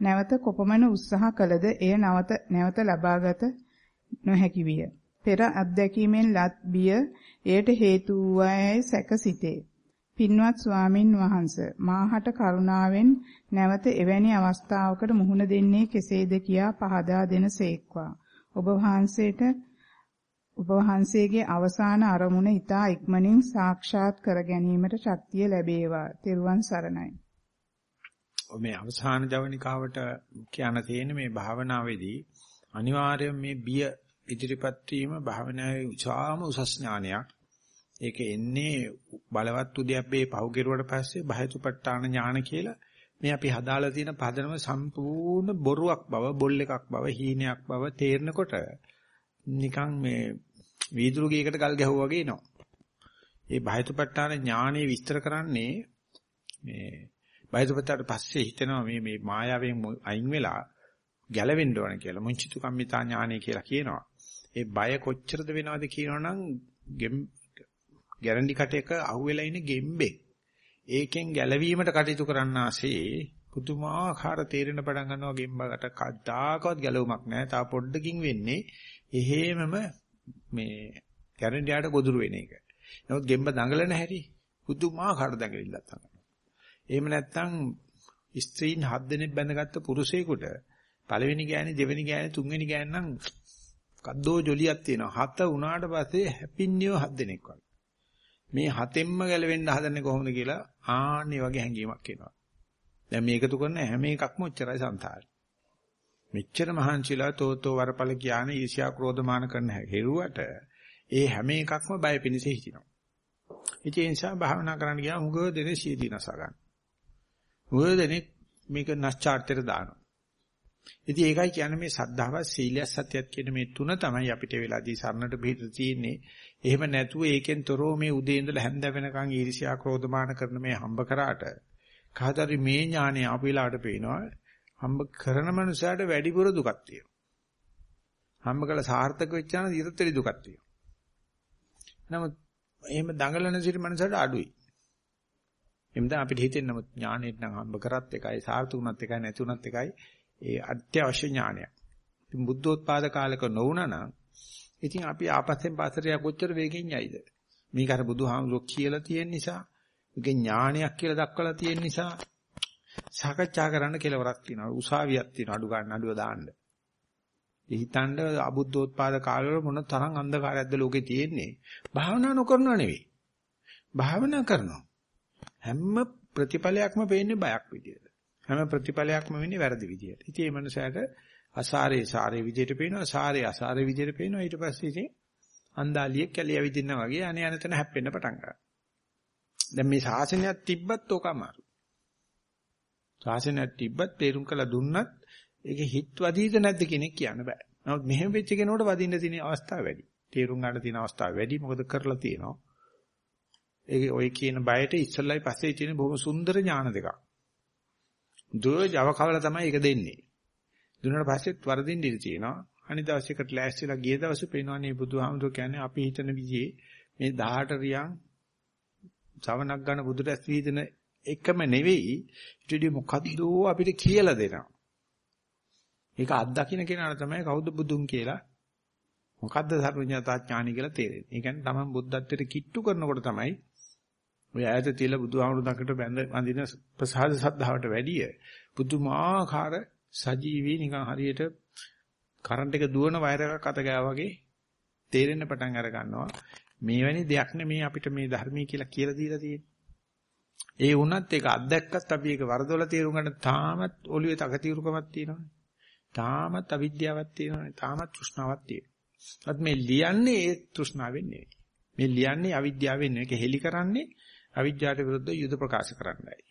නැවත කොපමණ උත්සාහ කළද එය නැවත නැවත ලබාගත නොහැකි විය. පෙර අත්දැකීමෙන් ලත් බිය එයට හේතු වූයයි සැකසිතේ. පින්වත් ස්වාමින් වහන්සේ මාහට කරුණාවෙන් නැවත එවැනි අවස්ථාවකට මුහුණ දෙන්නේ කෙසේද කියා පහදා දෙනසේක්වා. ඔබ වහන්සේට ඔබ වහන්සේගේ අවසාන අරමුණ ඊතා ඉක්මනින් සාක්ෂාත් කර ගැනීමට ශක්තිය ලැබේවා. තෙරුවන් සරණයි. මේ අවසාන ජවනිකාවට කියන්න තියෙන මේ භාවනාවේදී අනිවාර්යයෙන් මේ බිය ඉදිරිපත් වීම භාවනාවේ උචාම උසස් ඥානයක්. ඒක එන්නේ බලවත් උද්‍යප්පේ පහු කෙරුවට පස්සේ බයතුපට්ඨාන ඥාන කියලා මේ අපි හදාලා තියෙන පදනම සම්පූර්ණ බොරුවක් බව, බොල් එකක් බව, හීනයක් බව තේරෙනකොට නිකන් මේ වීදුරු ගේකට ගල් ගැහුවා වගේ එනවා. ඒ බයතුපට්ඨාන ඥානෙ විස්තර කරන්නේ මේ බයතුපට්ඨාට පස්සේ හිතෙනවා මේ මේ මායාවෙන් අයින් වෙලා ගැලවෙන්න ඕන කියලා. මුංචිතු කම්මිතා ඥානෙ කියලා කියනවා. ඒ බය කොච්චරද වෙනවද කියනවනම් ගැරන්ටි කටයක අහුවෙලා ඉන්න ගෙම්බේ. ඒකෙන් ගැලවීමට කටයුතු කරන්න ආසේ පුදුමාකාර තේරෙන පටන් ගන්නවා ගෙම්බකට කද්දාකවත් ගැලවුමක් නැහැ. තා පොඩ්ඩකින් වෙන්නේ එහෙමම මේ ගැරන්ටියට ගොදුරු වෙන එක. නමුත් ගෙම්බ දඟලන හැටි පුදුමාකාර දඟලිල්ලක් තමයි. එහෙම නැත්නම් ස්ත්‍රීන් හත් දෙනෙක් බැඳගත්ත පුරුෂයෙකුට පළවෙනි ගෑණි දෙවෙනි ගෑණි තුන්වෙනි ගෑණි නම් කද්දෝ ජොලියක් තියෙනවා. හත උනාට පස්සේ හැපින්නියෝ හත් දෙනෙක් වගේ. මේ හතෙන්ම ගැලවෙන්න හදන්නේ කොහොමද කියලා ආන්නේ වගේ හැඟීමක් එනවා. දැන් මේකතු කරන හැම එකක්ම ඔච්චරයි සංසාරේ. මෙච්චර මහන්සිලා තෝතෝ වරපල කියන ඊර්ෂ්‍යා ක්‍රෝධමාන කරන හැරුවට ඒ හැම එකක්ම බය පිණිස හිටිනවා. ඉතින් ඒ නිසා භාවනා කරන්න ගියාම හුඟ දෙනේ සීදී නසා ගන්න. හුඟ දෙනේ මේක නැස්චාර්ට්‍යයට දානවා. ඉතින් ඒකයි කියන්නේ මේ සද්ධාව සීලය සත්‍යයක් කියන මේ තුන තමයි අපිට වෙලාදී සරණට පිට තියෙන්නේ. එහෙම නැතුව ඒකෙන් තොරව මේ උදේ ඉඳලා හැන්ද වෙනකන් ඊර්ෂ්‍යා ක්‍රෝධමාන කරන මේ හම්බ කරාට කහතරි මේ ඥානය ආපු වෙලාවට පේනවා හම්බ කරන මනුස්සයාට වැඩිපුර දුකක් තියෙනවා. හම්බ කළ සාර්ථක වෙච්චාන ඊටතරි දුකක් තියෙනවා. නමුත් එහෙම දඟලන සිට මනුස්සයාට අඩුයි. එම්ද අපිට හිතෙන්නේ නමුත් ඥානෙත් නම් හම්බ කරත් එකයි සාර්ථක වුණත් එකයි නැති වුණත් එකයි ඒ අත්‍යවශ්‍ය ඥානයක්. ඉතින් බුද්ධෝත්පාද කාලක නොවුනා නම් ඉතින් අපි ආපස්සෙන් පස්සට කොච්චර වේගෙන් යයිද? මේක අර බුදුහාමුදුරුවෝ කියලා තියෙන නිසා, මේක ඥානයක් කියලා දක්වලා තියෙන නිසා සාකච්ඡා කරන්න කෙලවරක් තියෙනවා. උසාවියක් තියෙනවා අඩු ගන්න අඩුව දාන්න. හිතන්න අබුද්ධෝත්පාද කාලවල මොන තරම් අන්ධකාරයක්ද ලෝකේ තියෙන්නේ. භාවනා නොකරනව නෙවෙයි. භාවනා කරනවා. හැම ප්‍රතිඵලයක්ම පේන්නේ බයක් විදියට. හැම ප්‍රතිඵලයක්ම වෙන්නේ වැරදි විදියට. ඉතින් මේ මනුස්සයාට අසාරේ සාරේ විදියට පේනවා, සාරේ අසාරේ විදියට පේනවා. ඊට පස්සේ ඉතින් අන්දාලියෙක් කැලිය විදින්නා වගේ අනේ අනතන හැප්පෙන්න පටන් ගන්නවා. දැන් මේ ශාසනයක් තිබ්බත් ඕක අමාරු. ශාසනයක් තිබ්බත් තේරුම් කළා දුන්නත් ඒක හිත් වදීද නැද්ද කෙනෙක් කියන්න බෑ. නමුත් මෙහෙම වෙච්ච කෙනෙකුට වදින්න තියෙන අවස්ථාව වැඩි. තේරුම් ගන්න තියෙන අවස්ථාව වැඩි. මොකද කරලා තියෙනවා. ඒක ඔය කියන බයට ඉස්සල්ලයි පස්සේ තියෙන බොහොම සුන්දර ඥාන දෙකක්. දුර Java කවල තමයි ඒක දෙන්නේ. දුන්නාට පස්සෙත් වරදින්න ඉඩ තියෙනවා. අනිත් දවසේකට ලෑස්තිලා ගිය දවසේ පේනවනේ බුදුහාමුදුර කියන්නේ අපි හිතන විදිහේ මේ 18 රියන් සවනක් ගන්න බුදුරැස් වීදන එකම නෙවෙයි ඊටදී මොකද්ද අපිට කියලා දෙනවා. ඒක අත්දකින්න කෙනාට තමයි කවුද බුදුන් කියලා මොකද්ද සර්වඥතා ඥානි කියලා තේරෙන්නේ. ඒ කියන්නේ තමන් බුද්ධත්වයට කිට්ටු කරනකොට තමයි ඔය ඈත තියලා බුදුහාමුදුරු දකට බැඳ වඳින ප්‍රසාද සද්ධාවට වැඩිය පුදුමාකාර සජීවී නිකන් හරියට කරන්ට් එක දුවන වයර් එකක් අත ගෑ වගේ තේරෙන්න පටන් අර ගන්නවා. මේවැනි දෙයක් නෙමේ අපිට මේ ධර්මයේ කියලා කියලා දීලා තියෙන්නේ. ඒ වුණත් ඒක අත්දැක්කත් අපි ඒක වරදොල තේරුම් ගන්න තාමත් ඔළුවේ තකතිරුකමක් තියෙනවානේ. තාමත් අවිද්‍යාවක් තියෙනවානේ. තාමත් තෘෂ්ණාවක් තියෙනවා. අත් මේ ලියන්නේ ඒ තෘෂ්ණාවෙන් නෙවෙයි. මේ ලියන්නේ අවිද්‍යාවෙන් නෙවෙයි. ඒක හෙලි කරන්නේ අවිද්‍යාවට විරුද්ධව යුද ප්‍රකාශ කරන්නයි.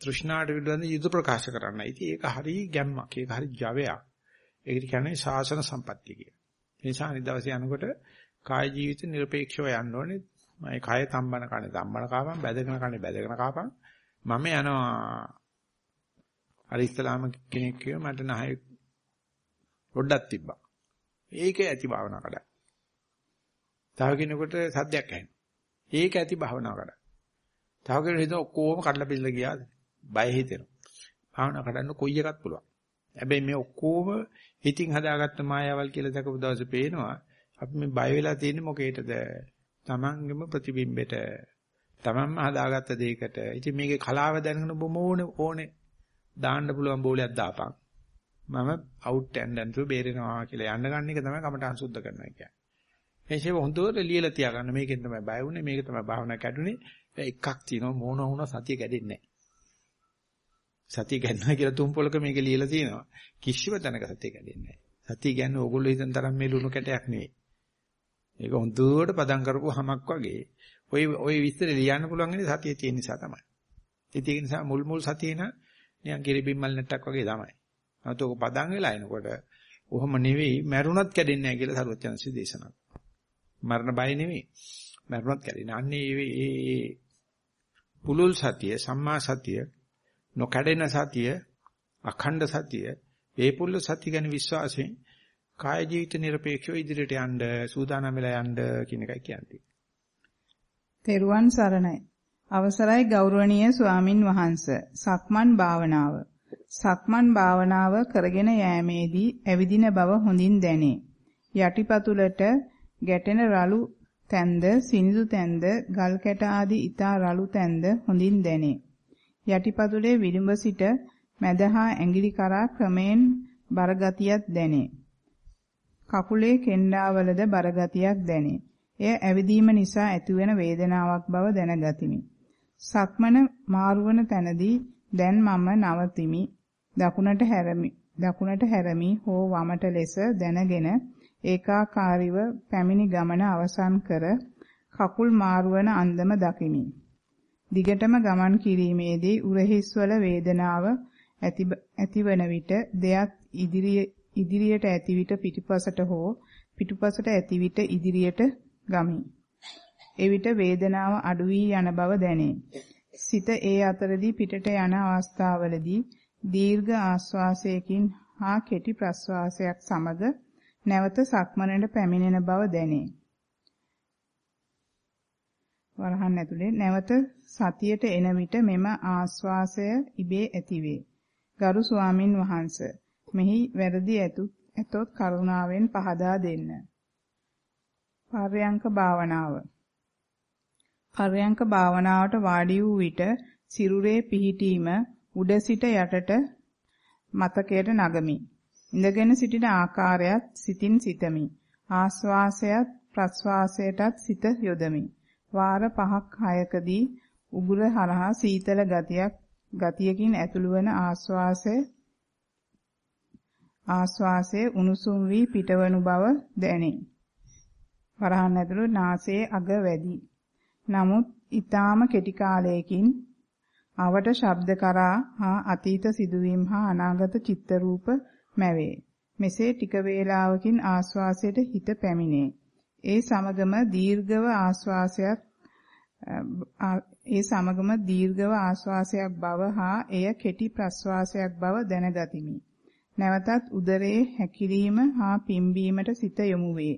තෘෂ්ණාවට විරුද්ධව යුද ප්‍රකාශ කරන්නයි. ඉතින් ඒක හරි ගැම්මක්. ඒක හරි ජවයක්. ඒකට කියන්නේ ශාසන සම්පත්තිය කියලා. ඒ නිසා අනිත් දවසේ යනකොට කාය ජීවිත নিরপেক্ষව යන්න ඕනේ. මම කය තම්බන කන්නේ තම්බන කාපම් බැදගෙන කන්නේ බැදගෙන කාපම් මම යනවා අර ඉස්ලාම කෙනෙක් කිව්ව මට නහය පොඩ්ඩක් තිබ්බා. ඒක ඇති භාවනා කඩ. තව කෙනෙකුට සද්දයක් ඇහෙනවා. ඒක ඇති භාවනා කඩ. තව කෙනෙක් හිතන ඔක්කොම කඩලා පිළලා ගියාද? බය හිතෙනවා. භාවනා කරන්න කොයි එකක් පුළුවන්. හැබැයි මේ ඔක්කොම හිතින් හදාගත්ත මායාවල් කියලා දැකපු දවසේ පේනවා අපි මේ බය වෙලා තියෙන්නේ මොකේටද? Tamangema ප්‍රතිබිම්බෙට. Tamanම හදාගත්ත දෙයකට. ඉතින් මේකේ කලාව දැනගෙන බොමෝනේ ඕනේ දාන්න පුළුවන් බෝලයක් දාපන්. මම අවුට් ඇන්ඩ් ඇන්ඩ් බේරෙනවා කියලා යන්න ගන්න එක තමයි කමටහන් සුද්ධ කරනවා කියන්නේ. එසේ හොඳට ලියලා තියාගන්න මේකෙන් තමයි බය වුනේ මේක තමයි භාවනා කැඩුනේ එකක් තියෙනවා මොන වුණා සතිය කැඩෙන්නේ නැහැ සතිය ගන්නවා කියලා තුන් පොලක මේක ලියලා තියෙනවා කිසිම තැනක සතිය කැඩෙන්නේ නැහැ සතිය කියන්නේ ඕගොල්ලෝ හිතන තරම් මේ ලුණු කැටයක් නෙවෙයි ඒක හොඳට පදම් කරපු හැමක් වගේ ওই ওই විස්තර ලියන්න පුළුවන් ඉන්නේ සතියේ තියෙන නිසා තමයි ඒක නිසා මුල් මුල් සතියේ නම් නිකන් කිරිබිම්මල් නැට්ටක් වගේ තමයි නැත්නම් ඔක පදම් වෙලා එනකොට ඔහොම නෙවෙයි මැරුණත් කැඩෙන්නේ නැහැ කියලා සරුවචනසි දේශනා මරණ බය නෙවෙයි. මරණත් කැඩෙන. අන්නේ ඒ පුලුල් සතිය, සම්මා සතිය, නොකඩෙන සතිය, අඛණ්ඩ සතිය, ඒ පුල්ල සතිය ගැන විශ්වාසයෙන් කාය ජීවිත নিরপেক্ষව ඉදිරියට යන්න සූදානම් වෙලා යන්න කියන එකයි කියන්නේ. තෙරුවන් සරණයි. අවසරයි ගෞරවනීය ස්වාමින් වහන්ස. සක්මන් භාවනාව. සක්මන් භාවනාව කරගෙන යෑමේදී ඇවිදින බව හොඳින් දැනේ. යටිපතුලට ගැටෙන රළු තැන්ද, සිනිඳු තැන්ද, ගල් කැට ආදී ඊතා රළු තැන්ද හොඳින් දැනේ. යටිපතුලේ විලුඹ සිට මැද හා ඇඟිලි කරා ක්‍රමෙන් බරගතියක් දැනේ. කකුලේ කෙන්ඩාවලද බරගතියක් දැනේ. එය ඇවිදීම නිසා ඇතිවන වේදනාවක් බව දැනගතිමි. සක්මන මාරුවන තැනදී දැන් මම නවතිමි. දකුණට හැරමි. දකුණට හැරමි හෝ වමට ලෙස දැනගෙන ඒකාකාරීව පැමිණි ගමන අවසන් කර කකුල් මාරුවන අන්දම දකිමි. දිගටම ගමන් කිරීමේදී උරහිස්වල වේදනාව ඇතිවන විට දෙයක් ඉදිරියට ඇති විට පිටිපසට හෝ පිටුපසට ඇති විට ඉදිරියට ගමි. එවිට වේදනාව අඩු වී යන බව දැනේ. සිත ඒ අතරදී පිටට යන අවස්ථාවලදී දීර්ඝ ආශ්වාසයකින් හා කෙටි ප්‍රශ්වාසයක් සමග නැවත සක්මනට පැමිණෙන බව දැනේ. වරහන් ඇතුලේ නැවත සතියට එන විට මෙම ආස්වාසය ඉබේ ඇතිවේ. ගරු ස්වාමින් වහන්සේ මෙහි වැරදි ඇතොත් කරුණාවෙන් පහදා දෙන්න. පර්යංක භාවනාව. පර්යංක භාවනාවට වාඩි වූ විට සිරුරේ පිහිටීම උඩ සිට යටට මතකයට නගමි. ඉඳගෙන සිටින ආකාරයත් සිතින් සිතමි. ආස්වාසයත් ප්‍රස්වාසයටත් සිත යොදමි. වාර 5ක් 6කදී උගුර හරහා සීතල ගතියක් ගතියකින් ඇතුළු වන ආස්වාසය ආස්වාසයේ උණුසුම් වී පිටවනු බව දැනේ. වරහන් ඇතුළු නාසයේ අග වැඩි. නමුත් ඊටාම කෙටි කාලයකින් අවට ශබ්ද කරා හා අතීත සිදුවීම් හා අනාගත චිත්ත රූප මැවේ. මෙසේ ටික වේලාවකින් ආස්වාසයට හිත පැමිණේ. ඒ සමගම දීර්ඝව ආස්වාසයක් ඒ සමගම දීර්ඝව ආස්වාසයක් බව හා එය කෙටි ප්‍රස්වාසයක් බව දැනගතිමි. නැවතත් උදරයේ හැකිලිම හා පිම්බීමට සිත යොමු වේ.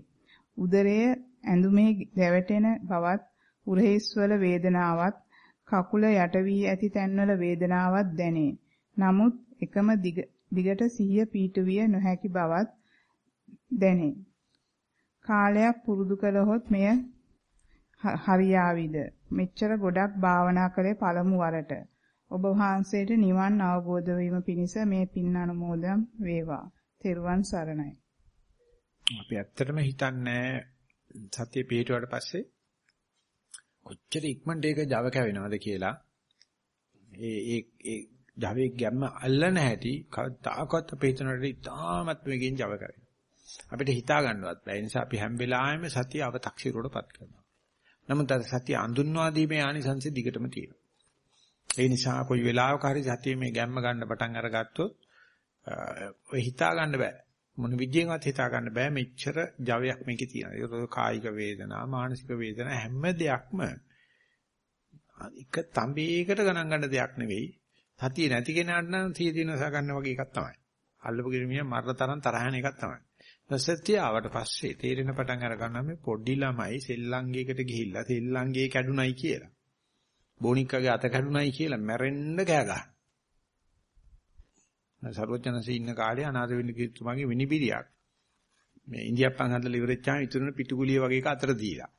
උදරයේ ඇඳුමේ දැවටෙන බවත් උරහිස්වල වේදනාවත් කකුල යට වී ඇති තැන්වල වේදනාවක් දැනේ. නමුත් එකම දිගට සිහිය පීඨවිය නොහැකි බවත් දැනේ. කාලයක් පුරුදු කළහොත් මෙය හරියාවිද? මෙච්චර ගොඩක් භාවනා කළේ පළමු වරට. ඔබ වහන්සේට නිවන් අවබෝධ වීම පිණිස මේ පින් අනුමෝදන් වේවා. තෙරුවන් සරණයි. අපි ඇත්තටම හිතන්නේ සතිය පිටුවට පස්සේ කොච්චර ඉක්මනට ඒක Java කැවෙනවද කියලා. ඒ ඒ Java ගැම්ම අල්ලන හැටි කවදාකවත් අපේ හිතනට ඉතාමත් මේකෙන් Java කරනවා. අපිට හිතා ගන්නවත් බැහැ. ඒ නිසා අපි හැම වෙලාවෙම සතිය අව탁සිරුවටපත් කරනවා. නමුත් අර සතිය අඳුන්වා දීමේ ආනිසංසෙ දිගටම තියෙනවා. ඒ නිසා කොයි වෙලාවක හරි සතිය මේ ගැම්ම ගන්න පටන් අරගත්තොත් ඔය හිතා ගන්න බෑ. මොන විදියෙන්වත් හිතා ගන්න බෑ මෙච්චර ජවයක් මේකේ තියෙනවා. ඒක කායික වේදනා, මානසික වේදනා හැම දෙයක්ම එක තඹයකට ගණන් ගන්න දෙයක් නෙවෙයි. සතිය නැති කෙනාට නම් සිය දිනස ගන්න වගේ එකක් තමයි. අල්ලපු ගෙමිය මරණ තරම් තරහන එකක් තමයි. සත්‍ය ආවට පස්සේ තේරෙන පටන් අර ගන්න මේ පොඩි ළමයි සෙල්ලංගයකට ගිහිල්ලා සෙල්ලංගේ කැඩුනයි කියලා. බෝනික්කගේ අත කැඩුනයි කියලා මැරෙන්න කෑ ගහන. සර්වඥන්සේ ඉන්න කාලේ අනාථ වෙන්න කිතුමාගේ විනිබිරියක්. මේ ඉන්දියාප්පන් හදලා ඉවරෙච්චාම ඉතුරුන පිටුගුලිය වගේ එක අතර දීලා.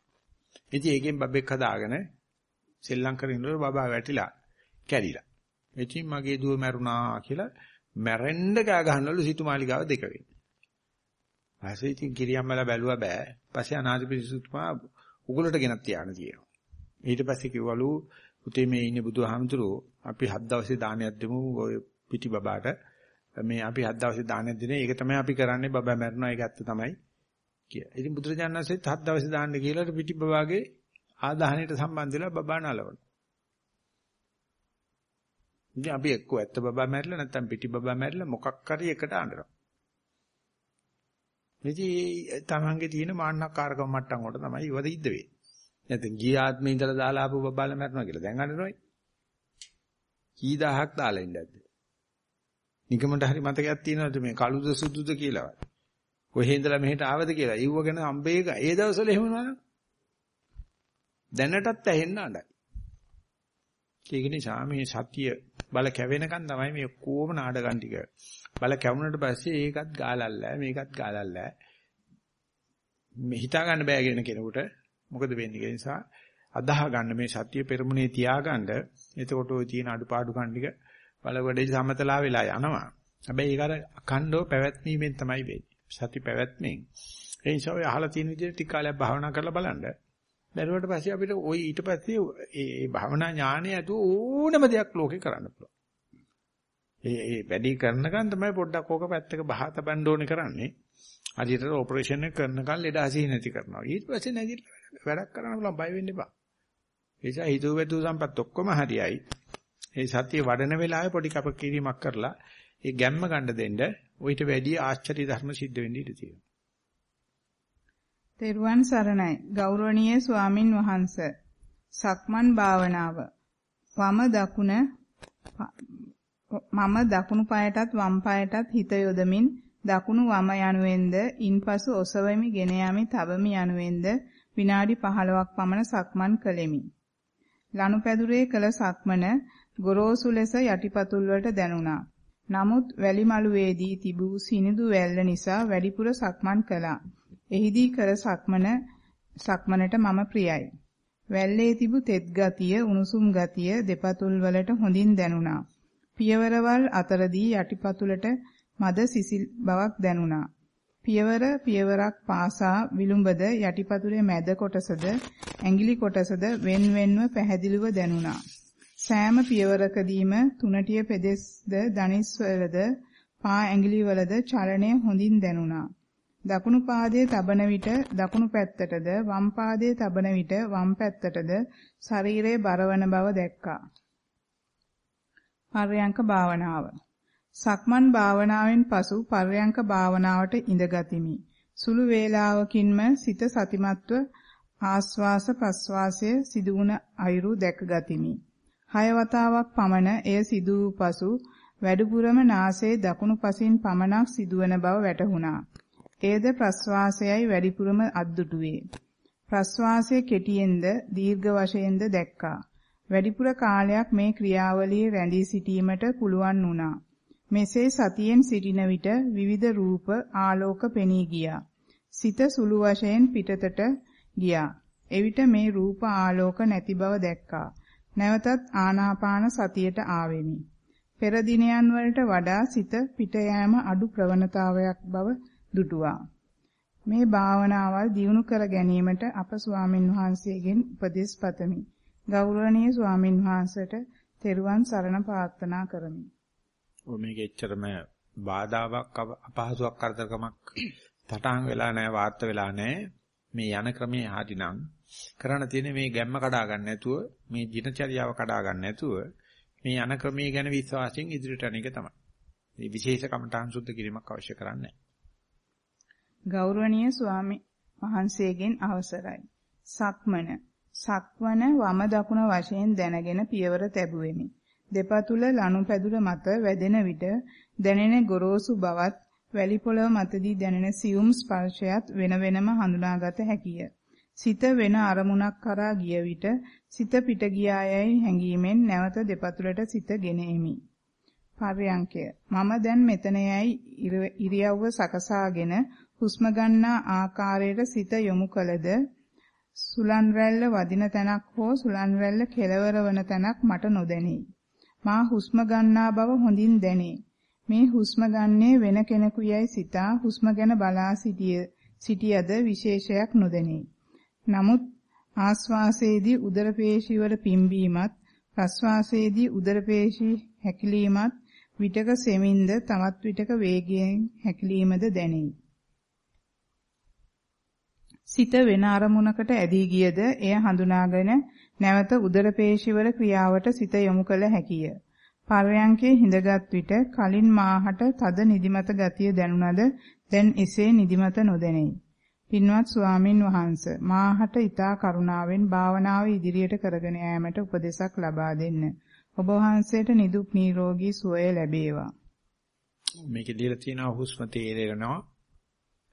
ඉතින් ඒකෙන් බබෙක් හදාගෙන සෙල්ලම් කරගෙන ඉන්නකොට බබා වැටිලා කැඩිලා. ඉතින් මගේ දුව මැරුණා කියලා මැරෙන්න ගා ගහනවලු සිතුමාලිගාව දෙක වෙන්නේ. පස්සේ ඉතින් කිරියම්මලා බැලුවා බෑ. පස්සේ අනාථපිරිසුතුමා උගලට ගෙනත් තියාන තියෙනවා. ඊට පස්සේ කිව්වලු පුතේ මේ ඉන්නේ බුදුහාමුදුරුවෝ අපි හත් දවසේ දානයක් දෙමු ඔය පිටි බබාට. මේ අපි හත් දවසේ දානයක් දෙනේ ඒක තමයි අපි කරන්නේ බබා මැරෙනවා ඒක ඇත්ත තමයි කියලා. ඉතින් බුදුරජාණන් වහන්සේත් හත් දවසේ දාන්න කියලා පිටි බබාගේ ආදාහණයට සම්බන්ධ වෙලා බබා නලවන. ඉතින් අපි එක්කෝ ඇත්ත බබා මැරිලා නැත්නම් පිටි බබා මැරිලා මොකක් හරි එකට අඬනවා. ඉතින් තමන්ගේ තියෙන මාන්නකාරකම මට්ටම් වලට තමයි ඉවද ඉද්ද වෙන්නේ. නැත්නම් ගිය ආත්මේ ඉඳලා දාලා ආපු බබාලා මැරෙනවා කියලා දැන් අඬනොයි. කී දහහක් දාලා ඉන්නද? නිකමට හරි මතකයක් තියෙනවද මේ කළුද සුදුද කියලා? කොහේ ඉඳලා මෙහෙට ආවද කියලා. ඒව ගැන අම්බේ ඒ දවස්වල එහෙම නෑ. දැනටත් ඇහෙන්න අඬයි. ඒක නිසා මේ සතිය බල කැවෙනකන් තමයි මේ කොහොම නාඩගම් ටික. බල කැවුනට පස්සේ ඒකත් ගාලල්ලා මේකත් ගාලල්ලා. මේ හිතා ගන්න බෑ කියන කෙනෙකුට මොකද වෙන්නේ ඒ නිසා අදාහ ගන්න මේ සතිය පෙරමුණේ තියාගන්න එතකොට ওই තියෙන අඩුපාඩු කණ්ඩික බලවඩේ සමතලා වෙලා යනවා. හැබැයි ඒක අර අඛණ්ඩව පැවැත්මීමෙන් තමයි වෙන්නේ. සති පැවැත්මෙන්. ඒ නිසා ඔය අහලා තියෙන විදිහට ටික කාලයක් භාවනා කරලා බලන්න. බැලුවට පස්සේ අපිට ওই ඊට පස්සේ ඒ භාවනා ඥානය ඇතුව ඕනම දෙයක් ලෝකේ කරන්න පුළුවන්. ඒ ඒ වැඩි කරනකන් තමයි පොඩ්ඩක් ඕක පැත්තක බහා තබන්න ඕනේ කරන්නේ. හරියට ඔපරේෂන් එක කරනකන් ලෙඩ අසී නැති කරනවා. ඊට පස්සේ නැගිටලා වැඩක් කරන්න පුළුවන් බය වෙන්න එපා. ඒ නිසා හිතුව වැතු සම්පත් ඔක්කොම හරියයි. ඒ සතිය වඩන වෙලාවේ පොඩි කපකිරීමක් කරලා ඒ ගැම්ම ගන්න දෙන්න ඔయిత වැඩි ආශ්චර්ය ධර්ම සිද්ධ වෙන්න ඉඩ තියෙනවා. තෙරුවන් සරණයි ගෞරවනීය ස්වාමින් වහන්ස සක්මන් භාවනාව වම දකුණ මම දකුණු පායටත් වම් පායටත් හිත යොදමින් දකුණු වම යනුවෙන්ද ඉන්පසු ඔසවමි ගෙන යමි තබමි යනුවෙන්ද විනාඩි 15ක් පමණ සක්මන් කළෙමි. ලනුපැදුරේ කළ සක්මන ගොරෝසු ලෙස යටිපතුල් වලට දැනුණා. නමුත් වැලි මළුවේදී තිබූ සිනිඳු වැල්ල නිසා වැඩිපුර සක්මන් කළා. එහිදී කර සක්මන සක්මනට මම ප්‍රියයි. වැල්ලේ තිබු තෙත් ගතිය, උණුසුම් ගතිය දෙපතුල් වලට හොඳින් දැනුණා. පියවරවල් අතරදී යටිපතුලට මද සිසිල් බවක් දැනුණා. පියවර පියවරක් පාසා විලුඹද යටිපතුලේ මැද කොටසද ඇඟිලි කොටසද wen wenව පැහැදිලිව දැනුණා. සෑම පියවරකදීම තුනටිය පෙදෙස්ද දනිස්වලද පා ඇඟිලිවලද චලනය හොඳින් දැනුණා. දකුණු පාදයේ තබන විට දකුණු පැත්තටද වම් පාදයේ තබන විට වම් පැත්තටද ශරීරයේ බරවන බව දැක්කා. පර්යංක භාවනාව. සක්මන් භාවනාවෙන් පසු පර්යංක භාවනාවට ඉඳගතිමි. සුළු වේලාවකින්ම සිත සතිමත්ව ආස්වාස ප්‍රස්වාසය සිදුවුන අයුරු දැකගතිමි. හය වතාවක් පමණ එය සිදු වූ පසු වැඩිපුරම නාසයේ දකුණු පසින් පමණක් සිදුවන බව වැටහුණා. එයද ප්‍රස්වාසයයි වැඩිපුරම අද්දුටුවේ. ප්‍රස්වාසයේ කෙටියෙන්ද දීර්ඝ වශයෙන්ද දැක්කා. වැඩිපුර කාලයක් මේ ක්‍රියාවලියේ රැඳී සිටීමට පුළුවන් වුණා. මෙසේ සතියෙන් සිටින විට විවිධ රූප ආලෝක පෙනී ගියා. සිත සුළු වශයෙන් පිටතට ගියා. එවිට මේ රූප ආලෝක නැති බව දැක්කා. නැවතත් ආනාපාන සතියට ආවෙමි. පෙර දිනයන් වලට වඩා සිත පිට යෑම අඩු ප්‍රවණතාවයක් බව දුටුවා. මේ භාවනාවල් දියුණු කර ගැනීමට අප ස්වාමින් වහන්සේගෙන් උපදෙස් පතමි. ගෞරවනීය ස්වාමින් වහන්සේට තෙරුවන් සරණ ප්‍රාර්ථනා කරමි. ඔය මේක එච්චරම බාධාවක් අපහසුයක් කරදරකමක් තටහන් වෙලා නැහැ වාර්ත වෙලා නැහැ. මේ යන ක්‍රමයේ ආදිනම් කරන්න තියෙන මේ ගැම්ම කඩා ගන්න නැතුව මේ දිනචරියාව කඩා ගන්න නැතුව මේ යන ක්‍රමයේ ගැන විශ්වාසයෙන් ඉදිරියට යන එක තමයි. මේ විශේෂ කමඨාන් සුද්ධ කිරීමක් අවශ්‍ය කරන්නේ ගෞරවනීය ස්වාමි වහන්සේගෙන් අවසරයි. සක්මන සක්වන වම දකුණ වශයෙන් දැනගෙන පියවර තැබුවෙමි. දෙපතුල ලනුපැදුර මත වැදෙන විට දැනෙන ගොරෝසු බවත් වැලි පොළව මතදී දැනෙන සියුම් ස්පර්ශයත් වෙන වෙනම හඳුනාගත හැකිය. සිත වෙන අරමුණක් කරා ගිය විට සිත පිට ගියායයි හැඟීමෙන් නැවත දෙපතුලට සිත ගෙන එමි. පර්යංකය මම දැන් මෙතන යයි ඉරියව්ව සකසාගෙන හුස්ම ගන්නා ආකාරයට සිත යොමු කළද සුලන් රැල්ල වදින තැනක් හෝ සුලන් රැල්ල කෙලවර වන තැනක් මට නොදැනේ. මා හුස්ම ගන්නා බව හොඳින් දැනේ. මේ හුස්ම ගන්නේ වෙන කෙනෙකු යයි සිතා හුස්ම ගැන බලා සිටිය සිටියද විශේෂයක් නොදෙනේ. නමුත් ආස්වාසයේදී උදර පේශිවල පිම්බීමත් ප්‍රස්වාසයේදී උදර පේශි හැකිලීමත් විටක සෙමින්ද තවත් විටක වේගයෙන් හැකිලීමද දැනේ. සිත වෙන අරමුණකට ඇදී ගියද එය හඳුනාගෙන නැවත උදර පේශිවල ක්‍රියාවට සිත යොමු කළ හැකිය. පර්යංකේ හිඳගත් විට කලින් මාහට තද නිදිමත ගතිය දැනුණද දැන් එසේ නිදිමත නොදැනේ. පින්වත් ස්වාමින් වහන්සේ මාහට ඊතා කරුණාවෙන් භාවනාව ඉදිරියට කරගෙන යාමට උපදෙසක් ලබා දෙන්න. ඔබ වහන්සේට නිදුක් නිරෝගී සුවය ලැබේවා. මේකේ දීලා තියෙනවා හුස්ම තේරෙනවා.